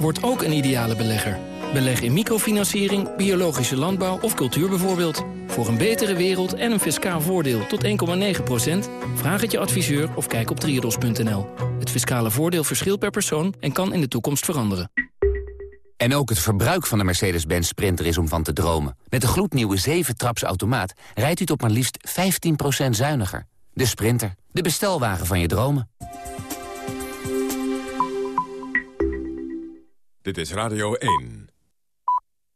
Word ook een ideale belegger. Beleg in microfinanciering, biologische landbouw of cultuur bijvoorbeeld. Voor een betere wereld en een fiscaal voordeel tot 1,9% Vraag het je adviseur of kijk op triodos.nl. Het fiscale voordeel verschilt per persoon en kan in de toekomst veranderen. En ook het verbruik van de Mercedes-Benz Sprinter is om van te dromen. Met de gloednieuwe 7-traps automaat rijdt u tot maar liefst 15% zuiniger. De Sprinter, de bestelwagen van je dromen. Dit is Radio 1.